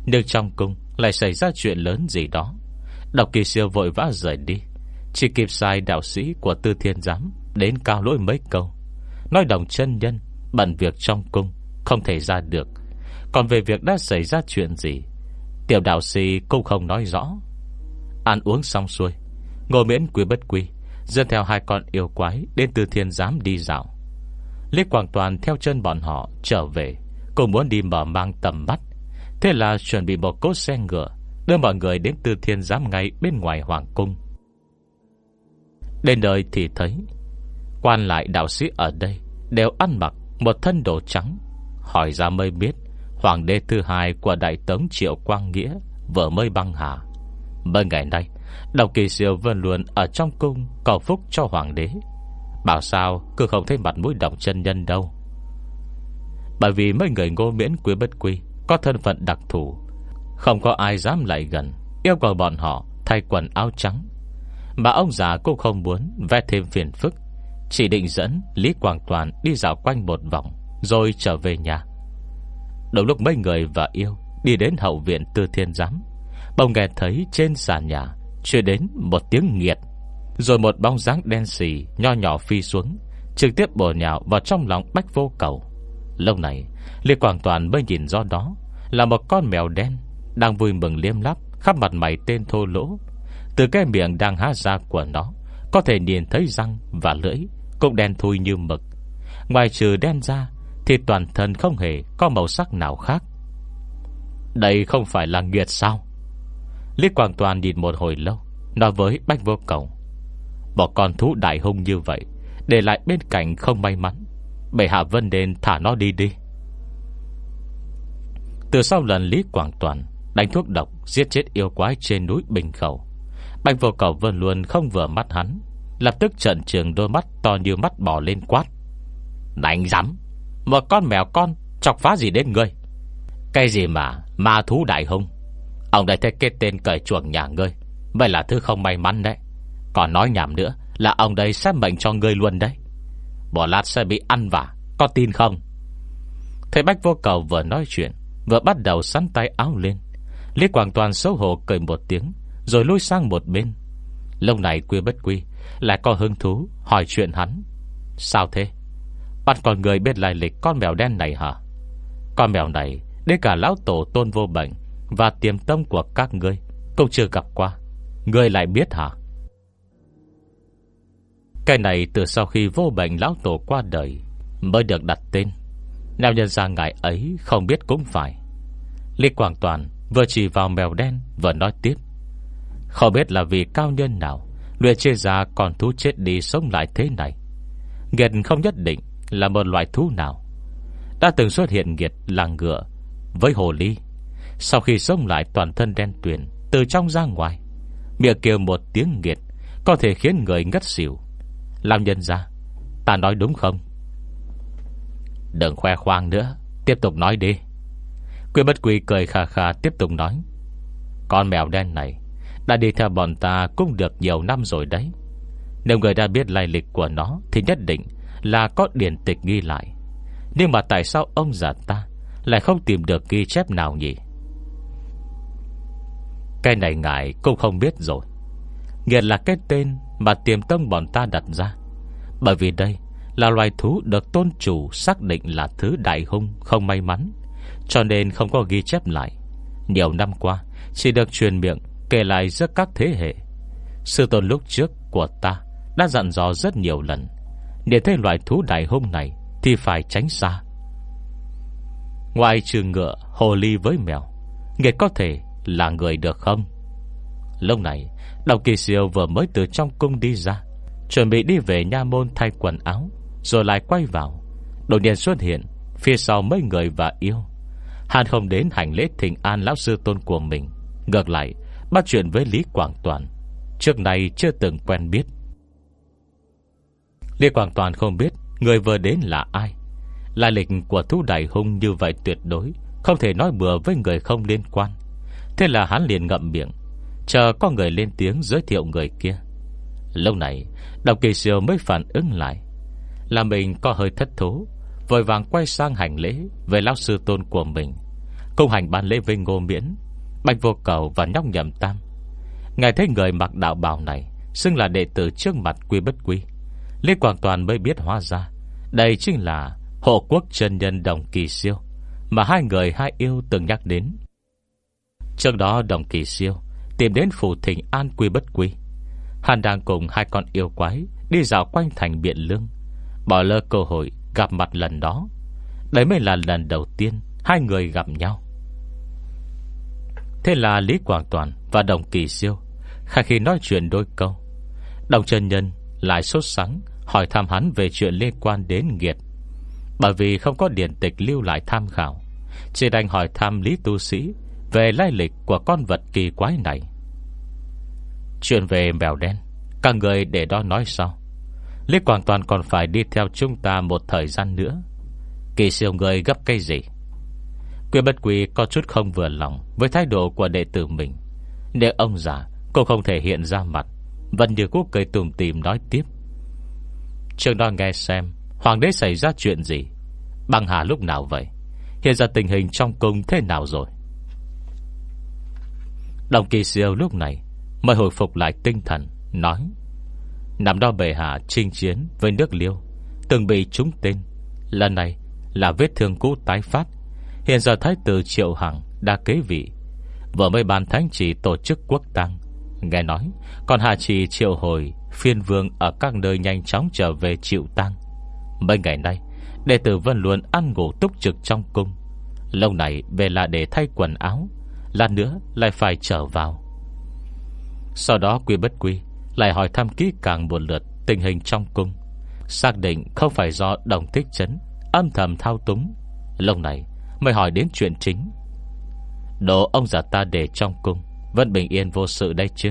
Nhưng trong cung Lại xảy ra chuyện lớn gì đó. Đồng kỳ siêu vội vã rời đi. Chỉ kịp sai đạo sĩ của tư thiên giám Đến cao lỗi mấy câu. Nói đồng chân nhân Bận việc trong cung, Không thể ra được. Còn về việc đã xảy ra chuyện gì, Tiểu đạo sĩ cũng không nói rõ. Ăn uống xong xuôi ngồi miễn quý bất quy, Dẫn theo hai con yêu quái Đến từ thiên giám đi dạo. Lý Quảng Toàn theo chân bọn họ trở về Cũng muốn đi mở mang tầm mắt. Thế là chuẩn bị một cốt xe ngựa, Đưa mọi người đến từ thiên giám ngay Bên ngoài hoàng cung. Đến nơi thì thấy Quan lại đạo sĩ ở đây Đều ăn mặc một thân đồ trắng, Hỏi ra mới biết, Hoàng đế thứ hai của đại tống Triệu Quang Nghĩa vợ mới băng hà. Mấy ngày nay Đồng kỳ siêu vẫn luôn ở trong cung Cầu phúc cho hoàng đế. Bảo sao cứ không thấy mặt mũi đồng chân nhân đâu. Bởi vì mấy người ngô miễn quý bất quy, Có thân phận đặc thù, Không có ai dám lại gần, Yêu cầu bọn họ thay quần áo trắng. Mà ông già cũng không muốn Vẽ thêm phiền phức chỉ định dẫn Lý Quảng Toàn đi dạo quanh một vòng, Rồi trở về nhà. Đầu lúc mấy người và yêu Đi đến hậu viện tư thiên giám Bông nghe thấy trên sàn nhà Chưa đến một tiếng nghiệt, Rồi một bóng dáng đen xì Nho nhỏ phi xuống, Trực tiếp bổ nhào vào trong lòng bách vô cầu. Lâu này, Lý Quảng Toàn mới nhìn do đó Là một con mèo đen Đang vui mừng liêm lắp Khắp mặt mày tên thô lỗ. Từ cái miệng đang há ra của nó, Có thể nhìn thấy răng và lưỡi cũng đen thui như mực. Ngoài trừ đen ra, Thì toàn thân không hề có màu sắc nào khác. Đây không phải là nghiệt sao? Lý Quảng Toàn nhìn một hồi lâu, Nói với Bách Vô Cầu. Một con thú đại hung như vậy, Để lại bên cạnh không may mắn. Bệ hạ vân đền thả nó đi đi. Từ sau lần Lý Quảng Toàn Đánh thuốc độc, Giết chết yêu quái trên núi Bình Khẩu Bạch vô cầu vân luôn không vừa mắt hắn. Lập tức trận trường đôi mắt to như mắt bò lên quát. Đánh rắm, Một con mèo con Chọc phá gì đến ngươi? Cái gì mà ma thú đại hung? Ông đây thấy cái tên cởi chuồng nhà ngươi, Vậy là thứ không may mắn đấy. Còn nói nhảm nữa Là ông đây sẽ mệnh cho ngươi luôn đấy. Bỏ lát sẽ bị ăn vả Có tin không? Thầy Bách vô cầu vừa nói chuyện, Vừa bắt đầu sắn tay áo lên. Lý Quảng Toàn xấu hổ cười một tiếng, Rồi lui sang một bên Lâu này quy bất quy, Lại có hứng thú hỏi chuyện hắn. Sao thế? Bạn còn người biết lại lịch con mèo đen này hả? Con mèo này Đến cả lão tổ tôn vô bệnh Và tiềm tâm của các ngươi Cũng chưa gặp qua. Ngươi lại biết hả? Cái này từ sau khi vô bệnh lão tổ qua đời Mới được đặt tên. Nào nhân ra ngài ấy không biết cũng phải. Lý Quảng Toàn Vừa chỉ vào mèo đen Vừa nói tiếp. Không biết là vì cao nhân nào Luyện chia ra con thú chết đi sống lại thế này. Nghiệt không nhất định Là một loại thú nào. Đã từng xuất hiện nghiệt là ngựa Với hồ ly. Sau khi sống lại toàn thân đen tuyền Từ trong ra ngoài, Miệng kêu một tiếng nghiệt Có thể khiến người ngất xỉu. Làm nhân ra, Ta nói đúng không? Đừng khoe khoang nữa, Tiếp tục nói đi. Quyên bất quỳ cười khà khà tiếp tục nói. Con mèo đen này đã đi theo bọn ta cũng được nhiều năm rồi đấy. Nếu người đã biết lai lịch của nó Thì nhất định là có điển tịch ghi lại. Nhưng mà tại sao ông già ta Lại không tìm được ghi chép nào nhỉ? Cái này ngài cũng không biết rồi. Nghiệt là cái tên Mà tiềm tông bọn ta đặt ra. Bởi vì đây là loài thú được tôn chủ xác định là thứ đại hung không may mắn, cho nên không có ghi chép lại. Nhiều năm qua, Chỉ được truyền miệng kể lại giữa các thế hệ. Sư tôn lúc trước của ta Đã dặn dò rất nhiều lần, Để thấy loại thú đại hôm này Thì phải tránh xa. Ngoài trừ ngựa, Hồ ly với mèo Nghiệt có thể là người được không? Lúc này Đồng kỳ siêu vừa mới từ trong cung đi ra, Chuẩn bị đi về nha môn thay quần áo, Rồi lại quay vào. Đột nhiên xuất hiện Phía sau mấy người và yêu. Hắn không đến hành lễ thỉnh an lão sư tôn của mình, Ngược lại Bắt chuyện với Lý Quảng Toàn. Trước này chưa từng quen biết. Lý Quảng Toàn không biết Người vừa đến là ai. Lai lịch của thú đại hung như vậy tuyệt đối, Không thể nói bừa với người không liên quan. Thế là hắn liền ngậm miệng, Chờ có người lên tiếng giới thiệu người kia. Lâu này Đồng kỳ siêu mới phản ứng lại. Là mình có hơi thất thố, Vội vàng quay sang hành lễ Về lão sư tôn của mình Công hành ban lễ với ngô miễn. Bạch vô cầu và nhóc nhầm tam. Ngài thấy người mặc đạo bào này Xưng là đệ tử trước mặt quy bất quy Lê Quảng Toàn mới biết hóa ra Đây chính là hộ quốc chân nhân đồng kỳ siêu Mà hai người hai yêu từng nhắc đến. Trước đó đồng kỳ siêu Tìm đến phủ thỉnh an quy bất quy. Hắn đang cùng hai con yêu quái Đi dạo quanh thành biện lương, Bỏ lơ cơ hội gặp mặt lần đó. Đấy mới là lần đầu tiên Hai người gặp nhau. Thế là Lý Quảng Toàn Và Đồng Kỳ Siêu Khai khi nói chuyện đôi câu. Đồng Trần Nhân lại sốt sắng, Hỏi thăm hắn về chuyện liên quan đến nghiệt. Bởi vì không có điển tịch lưu lại tham khảo, Chỉ đành hỏi thăm Lý Tu Sĩ Về lai lịch của con vật kỳ quái này. Chuyện về mèo đen Các người để đó nói sau. Lý Quảng Toàn còn phải đi theo chúng ta Một thời gian nữa. Kỳ siêu người gấp cây gì? Quy bất quy có chút không vừa lòng Với thái độ của đệ tử mình. Nếu ông già, Cô không thể hiện ra mặt. Vân như quốc cười tùm tìm nói tiếp. Trường đó nghe xem, Hoàng đế xảy ra chuyện gì? Băng hà lúc nào vậy? Hiện ra tình hình trong cung thế nào rồi? Đồng kỳ siêu lúc này Mới hồi phục lại tinh thần, Nói Nằm đó bề hạ chinh chiến với nước liêu, Từng bị trúng tên. Lần này là vết thương cũ tái phát Hiện giờ thái tử Triệu Hằng Đã kế vị. Vừa mới ban thánh chỉ tổ chức quốc tăng Nghe nói, Còn hạ Trì triệu hồi Phiên vương ở các nơi nhanh chóng trở về triệu tăng Mấy ngày nay, Đệ tử vẫn luôn ăn ngủ túc trực trong cung. Lâu này về là để thay quần áo, Lát nữa lại phải trở vào. Sau đó quy bất quy, Lại hỏi thăm kỹ càng một lượt Tình hình trong cung. Xác định không phải do đồng thích chấn, Âm thầm thao túng. Lâu này mới hỏi đến chuyện chính. Đồ ông già ta để trong cung, Vẫn bình yên vô sự đây chứ?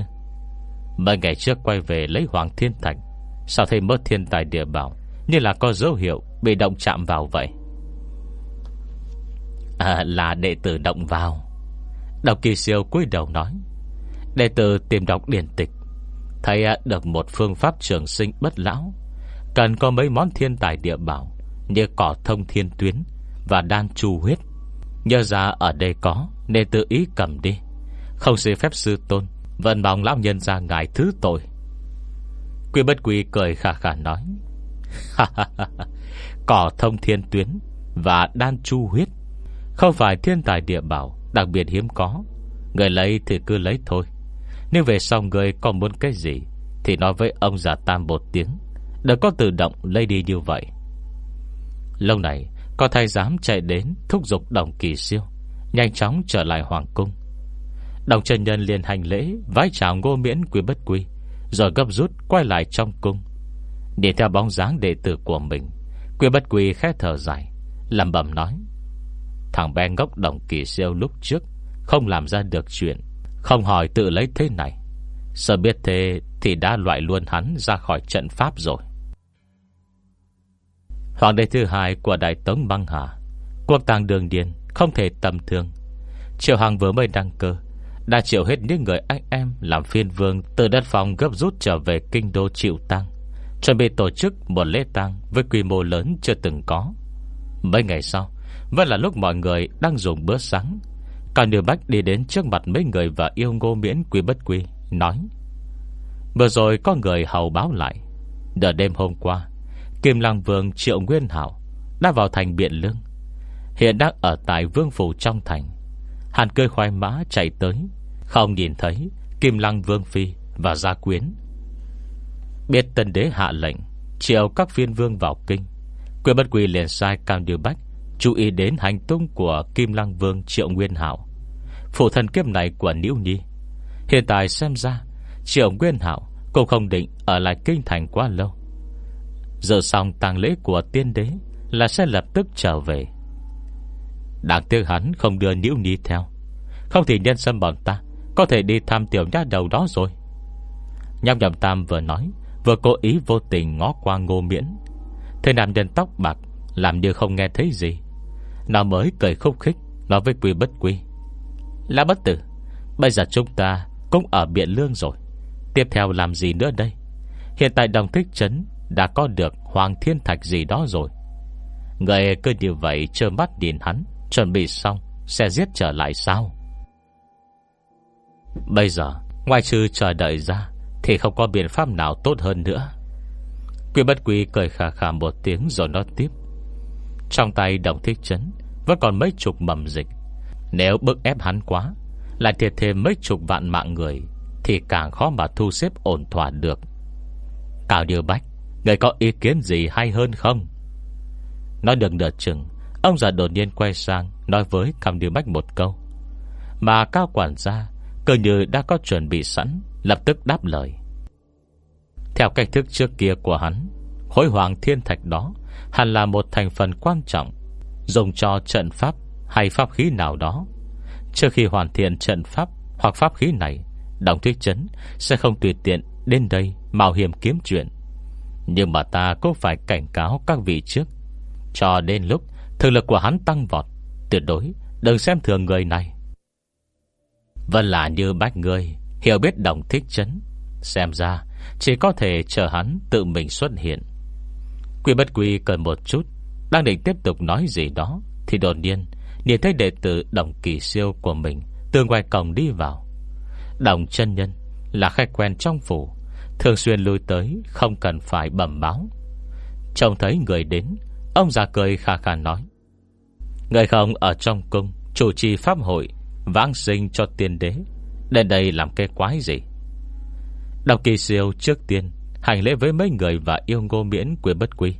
Mấy ngày trước quay về lấy Hoàng Thiên Thành, Sao thấy mất thiên tài địa bảo Như là có dấu hiệu Bị động chạm vào vậy? À là đệ tử động vào. Đọc kỳ siêu cúi đầu nói. Đệ tử tìm đọc điển tịch, thấy được một phương pháp trường sinh bất lão, Cần có mấy món thiên tài địa bảo Như cỏ thông thiên tuyến và đan chu huyết. Nhớ ra ở đây có, Nên tự ý cầm đi. Không xin phép sư tôn, Vẫn mong lão nhân ra ngài thứ tội. Quy bất quy cười khả khả nói Cỏ thông thiên tuyến Và đan chu huyết, Không phải thiên tài địa bảo Đặc biệt hiếm có. Người lấy thì cứ lấy thôi. Nếu về sau người còn muốn cái gì Thì nói với ông già tam một tiếng, Đừng có tự động lấy đi như vậy. Lâu này có thay dám chạy đến Thúc giục đồng kỳ siêu, Nhanh chóng trở lại hoàng cung. Đồng chân Nhân liền hành lễ, Vái chào ngô miễn quý bất quý Rồi gấp rút quay lại trong cung. Đi theo bóng dáng đệ tử của mình Quý bất quý khẽ thở dài Lầm bầm nói, Thằng bé ngốc đồng kỳ siêu lúc trước Không làm ra được chuyện, Không hỏi tự lấy thế này. Sợ biết thế thì đã loại luôn hắn ra khỏi trận pháp rồi. Hoàng đế thứ hai của Đại Tống Băng Hà. Quốc tàng đường điền Không thể tầm thường. Triệu Hằng vừa mới đăng cơ, Đã triệu hết những người anh em Làm phiên vương từ đất phòng gấp rút trở về Kinh đô Triệu tăng Chuẩn bị tổ chức một lễ tăng Với quy mô lớn chưa từng có. Mấy ngày sau, Vẫn là lúc mọi người đang dùng bữa sáng. Cả nửa bách đi đến trước mặt mấy người Và yêu ngô miễn quý bất quy, Nói, Vừa rồi có người hầu báo lại. Đợt đêm hôm qua Kim Lăng Vương, Triệu Nguyên Hảo Đã vào thành Biện Lương. Hiện đang ở tại Vương Phủ trong thành. Hàn cười khoai mã chạy tới, Không nhìn thấy Kim Lăng Vương Phi và Gia Quyến. Biết tân đế hạ lệnh, Triệu các phiên vương vào kinh. Quyền bất quỳ liền sai Cao Điều Bách Chú ý đến hành tung của Kim Lăng Vương, Triệu Nguyên Hảo. Phụ thần kiếp này của Nữ Nhi. Hiện tại xem ra, Triệu Nguyên Hảo Cũng không định ở lại kinh thành quá lâu. Giờ xong tàng lễ của tiên đế Là sẽ lập tức trở về. Đáng tiếc hắn không đưa nhiễu Nhi theo. Không thì nhân sâm bọn ta Có thể đi thăm tiểu nhát đầu đó rồi. Nhâm nhầm tam vừa nói, Vừa cố ý vô tình ngó qua ngô miễn. Thế nam nhân tóc bạc Làm như không nghe thấy gì. Nó mới cười khúc khích, Nói với quy bất quy. Là bất tử, Bây giờ chúng ta cũng ở Biện Lương rồi. Tiếp theo làm gì nữa đây? Hiện tại đồng thích trấn đã có được Hoàng Thiên Thạch gì đó rồi. Người cứ như vậy Trơ mắt nhìn hắn, Chuẩn bị xong, Sẽ giết trở lại sao? Bây giờ Ngoài trừ chờ đợi ra, Thì không có biện pháp nào tốt hơn nữa. Quy bất quy cười khà khà một tiếng Rồi nói tiếp. Trong tay đồng thích chấn Vẫn còn mấy chục mầm dịch. Nếu bức ép hắn quá, Lại thiệt thêm mấy chục vạn mạng người, Thì càng khó mà thu xếp ổn thỏa được. Cao điều Bách Người có ý kiến gì hay hơn không? Nói được nửa chừng, Ông già đột nhiên quay sang, Nói với Cam Điêu Bách một câu. Mà Cao quản gia, Cơ như đã có chuẩn bị sẵn, Lập tức đáp lời. Theo cách thức trước kia của hắn Khối hoàng thiên thạch đó Hẳn là một thành phần quan trọng, Dùng cho trận pháp hay pháp khí nào đó. Trước khi hoàn thiện trận pháp Hoặc pháp khí này, Đồng thuyết chấn sẽ không tùy tiện Đến đây mạo hiểm kiếm chuyện. Nhưng mà ta cũng phải cảnh cáo các vị trước? Cho đến lúc Thực lực của hắn tăng vọt, Tuyệt đối đừng xem thường người này. Vân là như bách người Hiểu biết đồng thích chấn. Xem ra, chỉ có thể chờ hắn Tự mình xuất hiện. Quy bất quy cần một chút, Đang định tiếp tục nói gì đó, Thì đột nhiên, Nhìn thấy đệ tử đồng kỳ siêu của mình Từ ngoài cổng đi vào. Đồng chân nhân là khách quen trong phủ Thường xuyên lui tới, Không cần phải bẩm báo. Trông thấy người đến, Ông già cười khà khà nói. Người không ở trong cung, Chủ trì pháp hội, Vãng sinh cho tiên đế, Đến đây làm cái quái gì? Đọc kỳ siêu trước tiên Hành lễ với mấy người và yêu ngô miễn quyền bất quy.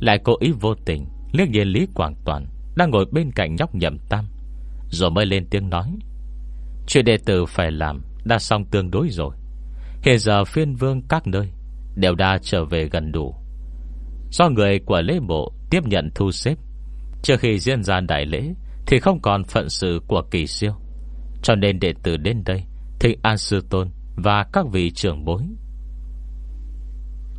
Lại cố ý vô tình, Liếc nhìn Lý Quảng Toàn, Đang ngồi bên cạnh nhóc nhậm tam, Rồi mới lên tiếng nói. Chuyện đệ tử phải làm Đã xong tương đối rồi. Hiện giờ phiên vương các nơi, Đều đã trở về gần đủ. Do người của lễ bộ Tiếp nhận thu xếp, Trước khi diễn ra đại lễ Thì không còn phận sự của kỳ siêu. Cho nên đệ tử đến đây Thịnh An Sư Tôn Và các vị trưởng bối.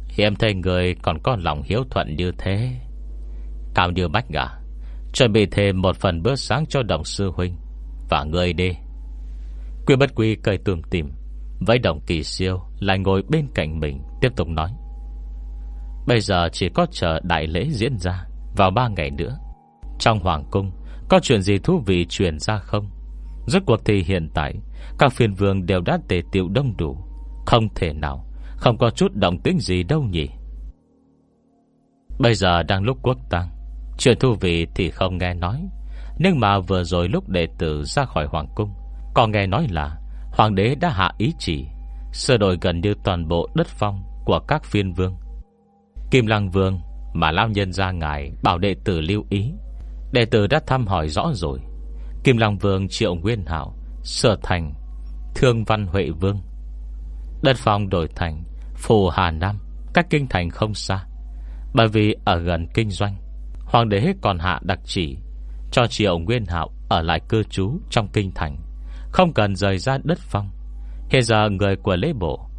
Hiểm thấy người còn có lòng hiếu thuận như thế. Cao như bách gà Chuẩn bị thêm một phần bữa sáng cho đồng sư huynh Và người đi. Quy bất quy cười tùm tìm với đồng kỳ siêu, Lại ngồi bên cạnh mình, Tiếp tục nói. Bây giờ chỉ có chờ đại lễ diễn ra, Vào ba ngày nữa. Trong hoàng cung, Có chuyện gì thú vị truyền ra không? Rốt cuộc thì hiện tại, Các phiên vương đều đã tề tiệu đông đủ. Không thể nào, Không có chút động tính gì đâu nhỉ? Bây giờ đang lúc quốc tăng Chuyện thú vị thì không nghe nói. Nhưng mà vừa rồi lúc đệ tử ra khỏi hoàng cung Còn nghe nói là Hoàng đế đã hạ ý chỉ Sơ đổi gần như toàn bộ đất phong Của các phiên vương. Kim Lăng Vương Mà lao nhân ra ngài bảo đệ tử lưu ý, Đệ tử đã thăm hỏi rõ rồi. Kim Lăng Vương Triệu Nguyên Hảo, Sở Thành, Thương Văn Huệ Vương. Đất phong đổi thành Phù Hà Nam, cách kinh thành không xa. Bởi vì ở gần kinh doanh, Hoàng đế còn hạ đặc chỉ Cho Triệu Nguyên Hạo ở lại cư trú Trong kinh thành. Không cần rời ra đất phong. Hiện giờ người của lễ bộ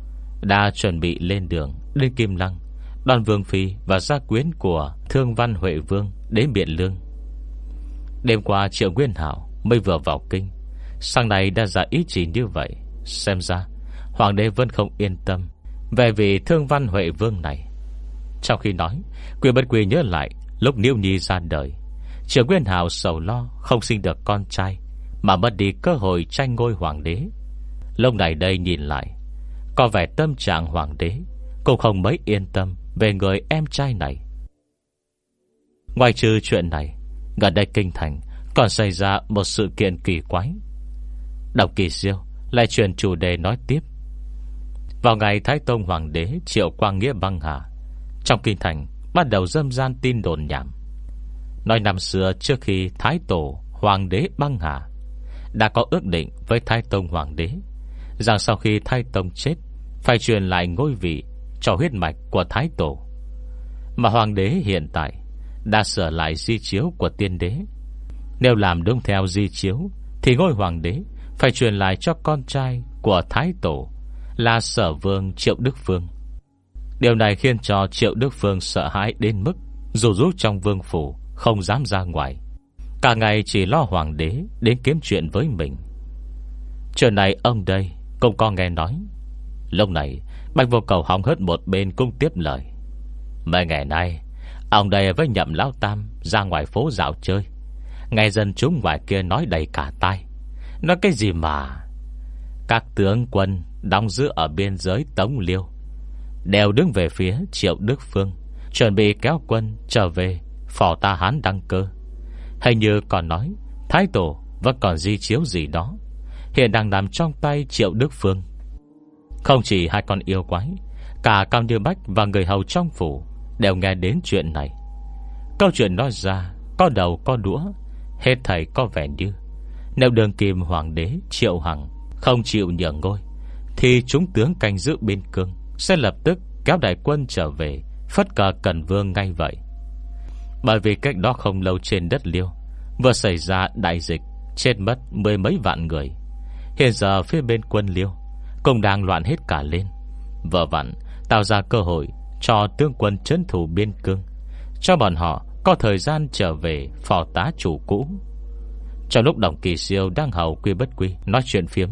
Đã chuẩn bị lên đường Đến Kim Lăng, Đoàn Vương Phi và gia quyến của Thương Văn Huệ Vương đến Biện Lương. Đêm qua Triệu Nguyên Hảo Mới vừa vào kinh, Sang này đã ra ý chỉ như vậy, Xem ra Hoàng đế vẫn không yên tâm Về vị Thương Văn Huệ Vương này. Trong khi nói Quyền bất quỳ nhớ lại Lúc Niêu Nhi ra đời, Triệu Nguyên Hảo sầu lo Không sinh được con trai mà mất đi cơ hội tranh ngôi hoàng đế. Lúc này đây nhìn lại, Có vẻ tâm trạng hoàng đế Cũng không mấy yên tâm Về người em trai này. Ngoài trừ chuyện này, Gần đây kinh thành Còn xảy ra một sự kiện kỳ quái. Đọc kỳ siêu Lại truyền chủ đề nói tiếp. Vào ngày Thái Tông Hoàng đế Triệu Quang Nghĩa băng hà, Trong kinh thành Bắt đầu dâm gian tin đồn nhảm. Nói năm xưa trước khi Thái Tổ Hoàng đế băng hà đã có ước định với Thái Tông Hoàng đế. Rằng sau khi Thái Tông chết, Phải truyền lại ngôi vị Cho huyết mạch của Thái Tổ. Mà Hoàng đế hiện tại Đã sửa lại di chiếu của tiên đế. Nếu làm đúng theo di chiếu, Thì ngôi Hoàng đế Phải truyền lại cho con trai Của Thái Tổ Là sở vương Triệu Đức Phương. Điều này khiến cho Triệu Đức Phương sợ hãi đến mức Dù rút trong vương phủ, Không dám ra ngoài. Cả ngày chỉ lo hoàng đế Đến kiếm chuyện với mình. Trời này ông đây, Cũng có nghe nói. Lúc này, Bạch vô cầu hóng hớt một bên cung tiếp lời. Mấy ngày nay, Ông đây với nhậm lão tam Ra ngoài phố dạo chơi. Nghe dân chúng ngoài kia nói đầy cả tai. Nói cái gì mà? Các tướng quân Đóng giữ ở biên giới Tống Liêu, Đều đứng về phía Triệu Đức Phương, Chuẩn bị kéo quân trở về Phò ta Hán đăng cơ. Hình như còn nói, Thái tổ vẫn còn di chiếu gì đó, Hiện đang nằm trong tay Triệu Đức Phương. Không chỉ hai con yêu quái, Cả Cao Như Bách và người hầu trong phủ Đều nghe đến chuyện này. Câu chuyện nói ra, Có đầu, có đũa, Hết thầy có vẻ như, Nếu đường kim hoàng đế Triệu Hằng Không chịu nhường ngôi, Thì chúng tướng canh giữ biên cương Sẽ lập tức kéo đại quân trở về, Phất cờ cần vương ngay vậy. Bởi vì cách đó không lâu trên đất liêu, Vừa xảy ra đại dịch, Chết mất mười mấy vạn người. Hiện giờ phía bên quân liêu Cũng đang loạn hết cả lên. Vợ vặn, tạo ra cơ hội Cho tướng quân chấn thủ biên cương, Cho bọn họ có thời gian trở về Phò tá chủ cũ. Trong lúc đồng kỳ siêu đang hầu quy bất quy Nói chuyện phiếm,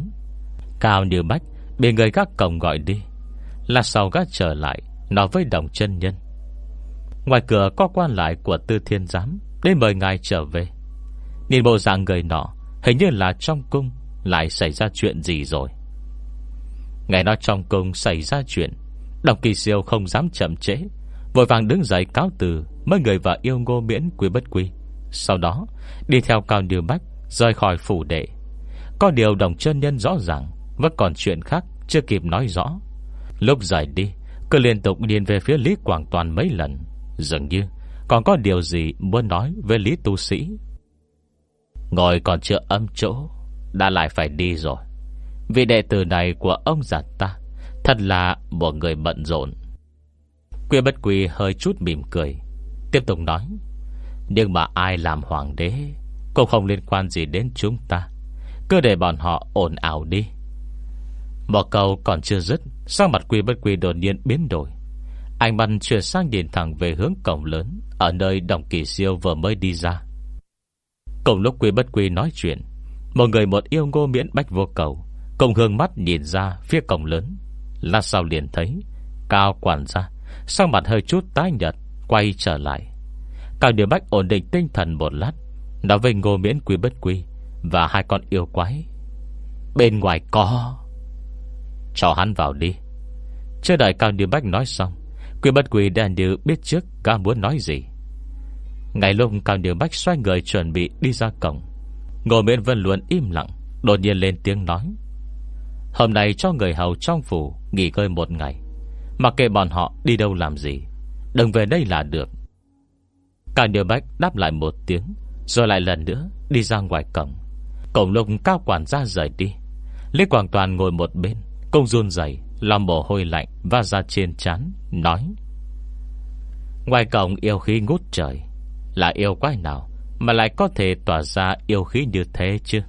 Cao như bách Bị người các cổng gọi đi, Là sau gác trở lại Nói với đồng chân nhân. Ngoài cửa có quan lại của tư thiên giám Đến mời ngài trở về. Nhìn bộ dạng người nọ, Hình như là trong cung Lại xảy ra chuyện gì rồi. Ngày nói trong cung xảy ra chuyện, Đồng kỳ siêu không dám chậm trễ, Vội vàng đứng dậy cáo từ Mấy người và yêu ngô miễn quy bất quy. Sau đó, đi theo cao điều bách Rời khỏi phủ đệ. Có điều đồng chân nhân rõ ràng, Vẫn còn chuyện khác chưa kịp nói rõ. Lúc rời đi, Cứ liên tục điên về phía Lý Quảng Toàn mấy lần. Dường như còn có điều gì muốn nói với Lý Tu Sĩ. Ngồi còn chưa âm chỗ, Đã lại phải đi rồi. Vị đệ tử này của ông già ta Thật là một người bận rộn. Quyên bất quỳ hơi chút mỉm cười, Tiếp tục nói, Nhưng mà ai làm hoàng đế Cũng không liên quan gì đến chúng ta. Cứ để bọn họ ồn ảo đi. Một câu còn chưa dứt Sang mặt quy bất quy đột nhiên biến đổi. Anh bắn chuyển sang nhìn thẳng về hướng cổng lớn. Ở nơi đồng kỳ siêu vừa mới đi ra. Cùng lúc quy bất quy nói chuyện, Một người một yêu ngô miễn bách vô cầu, Cùng hương mắt nhìn ra phía cổng lớn. Là sao liền thấy, Cao quản gia Sau mặt hơi chút tái nhật Quay trở lại. Cao điều bách ổn định tinh thần một lát, Nói với ngô miễn quy bất quy Và hai con yêu quái. Bên ngoài có. Cho hắn vào đi. Chưa đợi Cao điều bách nói xong Quy bất quy đã điều biết trước Cao muốn nói gì. Ngày lúc Cao điều bách xoay người chuẩn bị đi ra cổng, Ngô miễn vân luôn im lặng, Đột nhiên lên tiếng nói, Hôm nay cho người hầu trong phủ Nghỉ ngơi một ngày Mặc kệ bọn họ đi đâu làm gì, Đừng về đây là được. Cao điều bách đáp lại một tiếng, Rồi lại lần nữa đi ra ngoài cổng. Cổng lục cao quản ra rời đi, Lý Quảng Toàn ngồi một bên Công run dày lòng mồ hôi lạnh và ra trên chán Nói. Ngoài cổng yêu khí ngút trời, Là yêu quái nào Mà lại có thể tỏa ra yêu khí như thế chứ?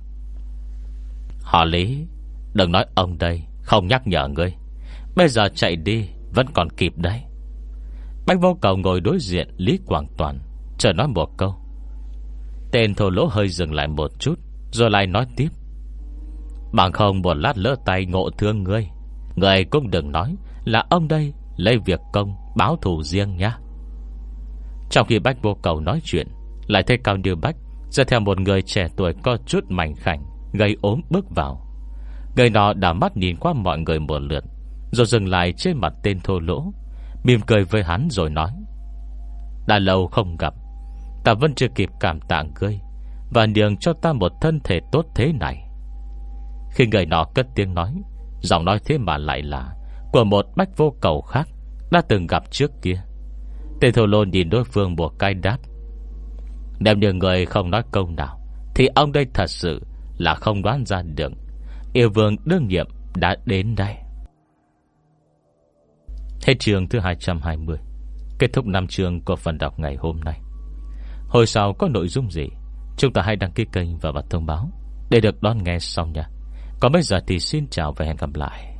Họ lý, Đừng nói ông đây, Không nhắc nhở ngươi. Bây giờ chạy đi, Vẫn còn kịp đấy. Bách vô cầu ngồi đối diện Lý Quảng Toàn, Chờ nói một câu. Tên thổ lỗ hơi dừng lại một chút, Rồi lại nói tiếp. Bằng không một lát lỡ tay ngộ thương ngươi Người cũng đừng nói Là ông đây lấy việc công Báo thù riêng nhá. Trong khi Bách vô cầu nói chuyện, Lại thấy Cao Như Bách Dẫn theo một người trẻ tuổi có chút mảnh khảnh Gây ốm bước vào. Người nọ đã mắt nhìn qua mọi người một lượt, Rồi dừng lại trên mặt tên thô lỗ, Mỉm cười với hắn rồi nói, Đã lâu không gặp, Ta vẫn chưa kịp cảm tạ ngươi Và nhường cho ta một thân thể tốt thế này. Khi người nọ cất tiếng nói Giọng nói thế mà lại là Của một bách vô cầu khác Đã từng gặp trước kia. Tên thổ lô nhìn đối phương một cái đáp. Nếu như người không nói câu nào, Thì ông đây thật sự Là không đoán ra được. Yêu vương đương nhiệm đã đến đây. Hết trường thứ 220 Kết thúc năm trường của phần đọc ngày hôm nay. Hồi sau có nội dung gì, Chúng ta hãy đăng ký kênh và bật thông báo Để được đón nghe sau nha. Còn bây giờ thì xin chào và hẹn gặp lại.